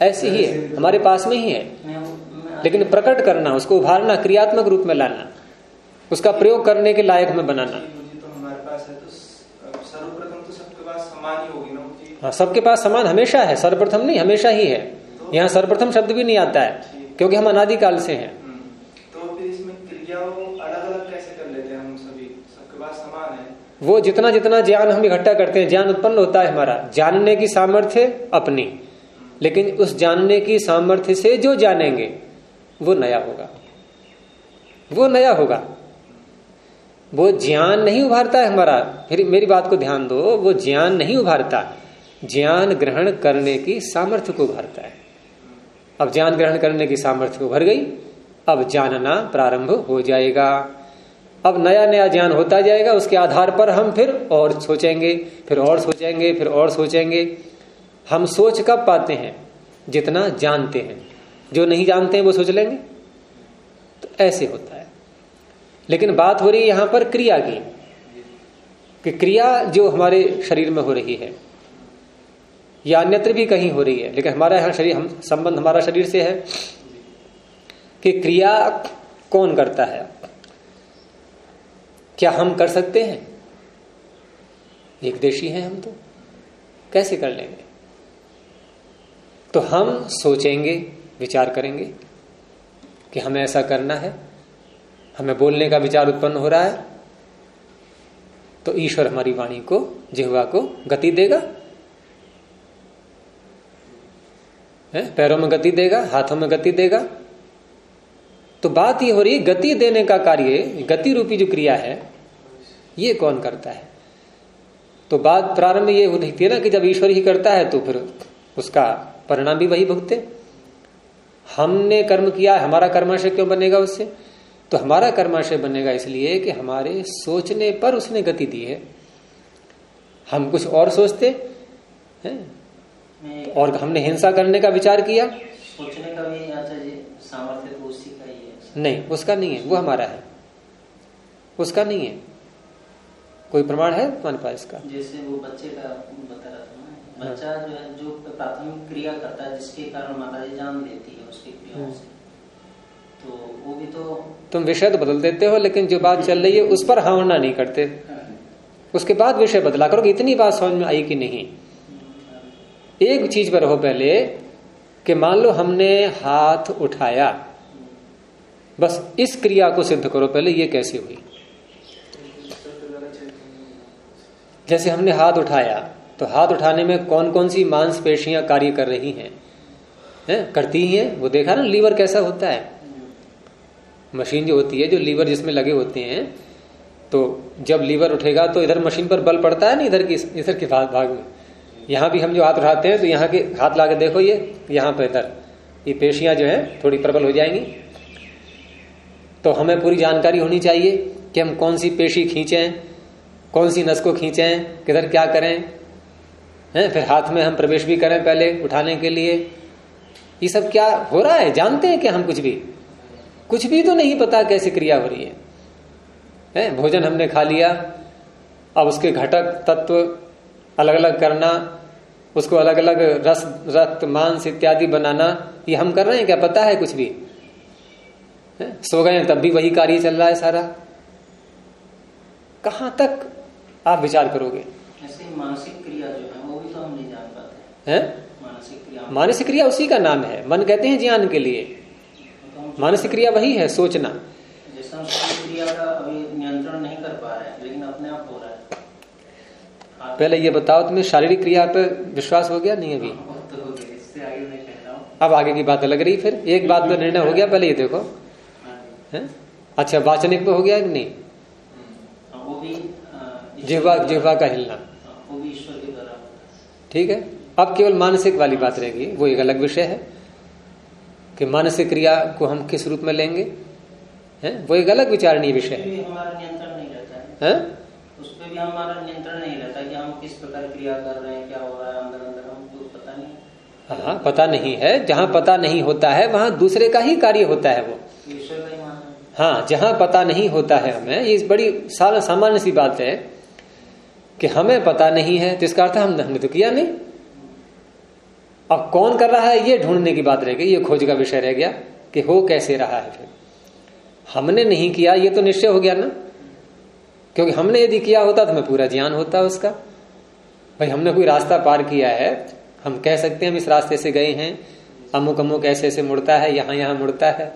ऐसी ही है हमारे पास में ही है। लेकिन प्रकट करना उसको उभारना क्रियात्मक रूप में लाना। उसका प्रयोग करने के लायक में बनाना। तो हमारे पास है तो तो सबके पास समान ही सबके पास समान हमेशा है सर्वप्रथम नहीं हमेशा ही है। यहाँ सर्वप्रथम शब्द भी नहीं आता है क्योंकि हम अनादिकाल से हैं। हम्म। तो फिर इसमें क्रियाओं अलग अलग कैसे कर लेते हैं हम सभी? सबके पास समान है। वो जितना जितना ज्ञान हम इकट्ठा करते हैं ज्ञान उत्पन्न होता है हमारा। जानने की सामर्थ्य अपनी लेकिन उस जानने की सामर्थ्य से जो जानेंगे वो नया होगा। वो नया होगा। वो ज्ञान नहीं उभारता है हमारा। फिर मेरी बात को ध्यान दो वो ज्ञान नहीं उभारता। ज्ञान ग्रहण करने की सामर्थ्य को भरता है। अब ज्ञान ग्रहण करने की सामर्थ्य को भर गई, अब जानना प्रारंभ हो जाएगा। अब नया नया ज्ञान होता जाएगा, उसके आधार पर हम फिर और सोचेंगे, फिर और सोचेंगे, फिर और सोचेंगे। हम सोच कब पाते हैं? जितना जानते हैं। जो नहीं जानते हैं, वो सोच लेंगे। तो ऐसे होता है। लेकिन बात हो रही है यहाँ पर क्रिया की, कि क्रिया जो हमारे शरीर में हो रही है या अन्यत्र भी कहीं हो रही है। लेकिन हमारा यहाँ शरीर, हम संबंध हमारा शरीर से है कि क्रिया कौन करता है? क्या हम कर सकते हैं? एक देशी हैं हम तो। कैसे कर लेंगे? तो हम सोचेंगे, विचार करेंगे कि हमें ऐसा करना है। हमें बोलने का विचार उत्पन्न हो रहा है। तो ईश्वर हमारी वाणी को, जिहवा को गति देगा। है? पैरों में गति देगा, हाथों में गति देगा? तो बात ये हो रही गति देने का कार्य, गति रूपी जो क्रिया है, ये कौन करता है? तो बात प्रारंभ ये होती है ना कि जब ईश्वर ही करता है तो फिर उसका परिणाम भी वही भुगते। हमने कर्म किया, हमारा कर्माशय क्यों बनेगा उससे? तो हमारा कर्माशय बनेगा इसलिए कि हमारे सोचने पर उसने गति दी है। हम कुछ और सोचते, हैं? और हमने हिंसा करने का विचार किया। सोचने का भी सामर्थ्य तो उसी का ही है। नहीं उसका नहीं है वो हमारा है। उसका नहीं है। कोई प्रमाण है तुम्हारे पास इसका? जैसे वो बच्चे का बता रहा था ना बच्चा जो है जो प्राथमिक क्रिया करता है जिसके कारण माता जी जान देती है उसकी क्रियाओं से तो वो भी तो तुम विषय तो बदल देते हो लेकिन जो बात चल रही है उस पर हावना नहीं करते। उसके बाद विषय बदला करो इतनी बात समझ में आई कि नहीं? एक चीज़ पर रहो पहले कि मान लो हमने हाथ उठाया। बस इस क्रिया को सिद्ध करो पहले ये कैसे हुई। जैसे हमने हाथ उठाया तो हाथ उठाने में कौन कौन सी मांसपेशियाँ कार्य कर रही हैं? है? करती ही है? वो देखा ना, लीवर कैसा होता है? मशीन जो होती है, जो लीवर जिसमें लगे होते हैं तो जब लीवर उठेगा तो इधर मशीन पर बल पड़ता है ना, इधर की, इधर के भाग भाग में? यहाँ भी हम जो हाथ उठाते हैं तो यहाँ के हाथ ला के देखो ये यहाँ पर इधर। ये पेशियाँ जो है थोड़ी प्रबल हो जाएँगी। तो हमें पूरी जानकारी होनी चाहिए कि हम कौन सी पेशी खींचे कौन सी नस को खींचे किधर क्या करें। हैं फिर हाथ में हम प्रवेश भी करें पहले उठाने के लिए। ये सब क्या हो रहा है? जानते हैं क्या हम कुछ भी? कुछ भी तो नहीं पता कैसी क्रिया हो रही है, है? भोजन हमने खा लिया अब उसके घटक तत्व अलग अलग करना उसको अलग अलग रस रक्त मांस इत्यादि बनाना ये हम कर रहे हैं क्या? पता है कुछ भी? है? सो गए तब भी वही कार्य चल रहा है सारा। कहाँ तक आप विचार करोगे? ऐसे मानसिक क्रिया जो है वो भी तो हम नहीं जान पाते। हैं? मानसिक क्रिया। मानसिक क्रिया उसी का नाम है। मन कहते हैं ज्ञान के लिए। मानसिक क्रिया वही है सोचना। जैसा क्रिया का अभी नियंत्रण नहीं कर पा रहे हैं लेकिन अपने आप हो रहा है पहले ये बताओ तुम्हें शारीरिक क्रिया पर विश्वास हो गया? नहीं अभी। अब आगे की बात अलग रही फिर। एक बात में निर्णय हो गया पहले ये देखो। हाँ, अच्छा वाचनिक पे हो गया कि नहीं? जिह्वा जिह्वा का हिलना। ठीक है? अब केवल मानसिक वाली बात रहेगी। वो एक अलग विषय है कि मानसिक क्रिया को हम किस रूप में लेंगे? हैं? वो एक अलग विचारणीय विषय है। हमारा नियंत्रण नहीं रहता है? भी हमारा नियंत्रण नहीं रहता कि हम किस प्रकार क्रिया कर रहे हैं क्या हो रहा है अंदर अंदर हमको पता नहीं। हाँ पता नहीं है जहाँ पता नहीं होता है वहाँ दूसरे का ही कार्य होता है वो। का ही जहाँ पता नहीं होता है हमें ये बड़ी सामान्य सी बात है कि हमें पता नहीं है तो इसका अर्थ हम हमने तो किया नहीं। अब कौन कर रहा है ये ढूँढने की बात रह गई ये खोज का विषय रह गया कि हो कैसे रहा है फिर। हमने नहीं किया ये तो निश्चय हो गया ना। क्योंकि हमने यदि किया होता तो हमें पूरा ज्ञान होता उसका। भाई, हमने कोई रास्ता पार किया है, हम कह सकते हैं हम इस रास्ते से गए हैं, अमुक अमुक ऐसे ऐसे मुड़ता है, यहाँ यहाँ मुड़ता है।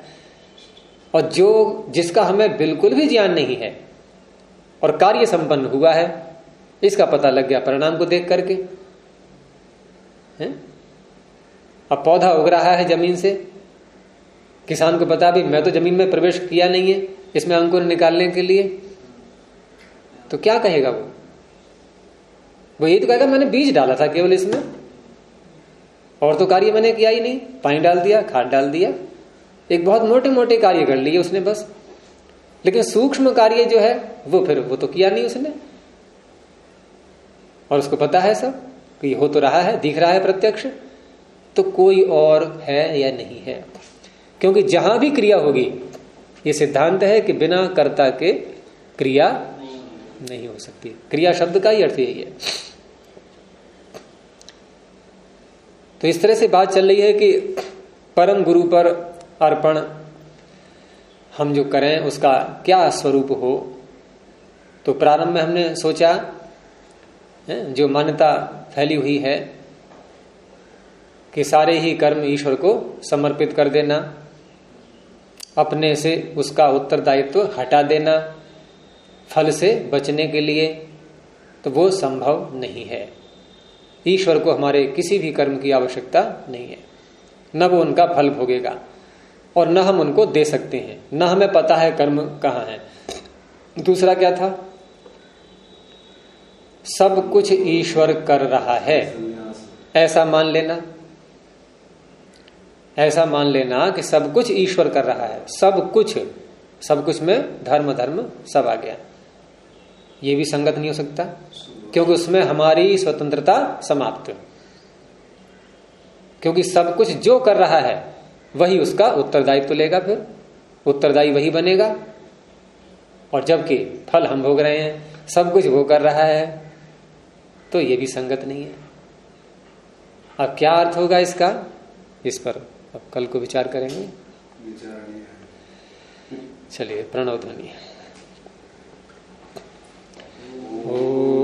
और जो, जिसका हमें बिल्कुल भी ज्ञान नहीं है और कार्य संपन्न हुआ है, इसका पता लग गया परिणाम को देख करके। हैं? अब पौधा उग रहा है ज़मीन से। किसान को पता भी, मैं तो ज़मीन में प्रवेश किया नहीं है, इसमें अंकुर निकालने के लिए। तो क्या कहेगा वो? वो ये तो कहेगा, मैंने बीज डाला था केवल इसमें। और तो कार्य मैंने किया ही नहीं। पानी डाल दिया, खाद डाल दिया। एक बहुत मोटे मोटे कार्य कर लिए उसने बस। लेकिन सूक्ष्म कार्य जो है, वो फिर वो तो किया नहीं उसने। और उसको पता है सब कि हो तो रहा है, दिख रहा है प्रत्यक्ष। तो कोई और है या नहीं है? क्योंकि जहाँ भी क्रिया होगी, ये सिद्धांत है कि बिना कर्ता के क्रिया नहीं हो सकती। क्रिया शब्द का ही अर्थ यही है। तो इस तरह से बात चल रही है कि परम गुरु पर अर्पण हम जो करें, उसका क्या स्वरूप हो? तो प्रारंभ में हमने सोचा जो मान्यता फैली हुई है कि सारे ही कर्म ईश्वर को समर्पित कर देना, अपने से उसका उत्तरदायित्व हटा देना फल से बचने के लिए तो वो संभव नहीं है। ईश्वर को हमारे किसी भी कर्म की आवश्यकता नहीं है। न वो उनका फल भोगेगा, और न हम उनको दे सकते हैं। न हमें पता है कर्म कहाँ है। दूसरा क्या था? सब कुछ ईश्वर कर रहा है। ऐसा मान लेना। ऐसा मान लेना कि सब कुछ ईश्वर कर रहा है। सब कुछ सब कुछ में धर्म धर्म सब आ गया। ये भी संगत नहीं हो सकता क्योंकि उसमें हमारी स्वतंत्रता समाप्त क्योंकि सब कुछ जो कर रहा है वही उसका उत्तरदायित्व तो लेगा फिर। उत्तरदायी वही बनेगा। और जबकि फल हम भोग रहे हैं सब कुछ वो कर रहा है तो ये भी संगत नहीं है। अब क्या अर्थ होगा इसका? इस पर अब कल को विचार करेंगे। चलिए प्रणव ध्वनि। Oh.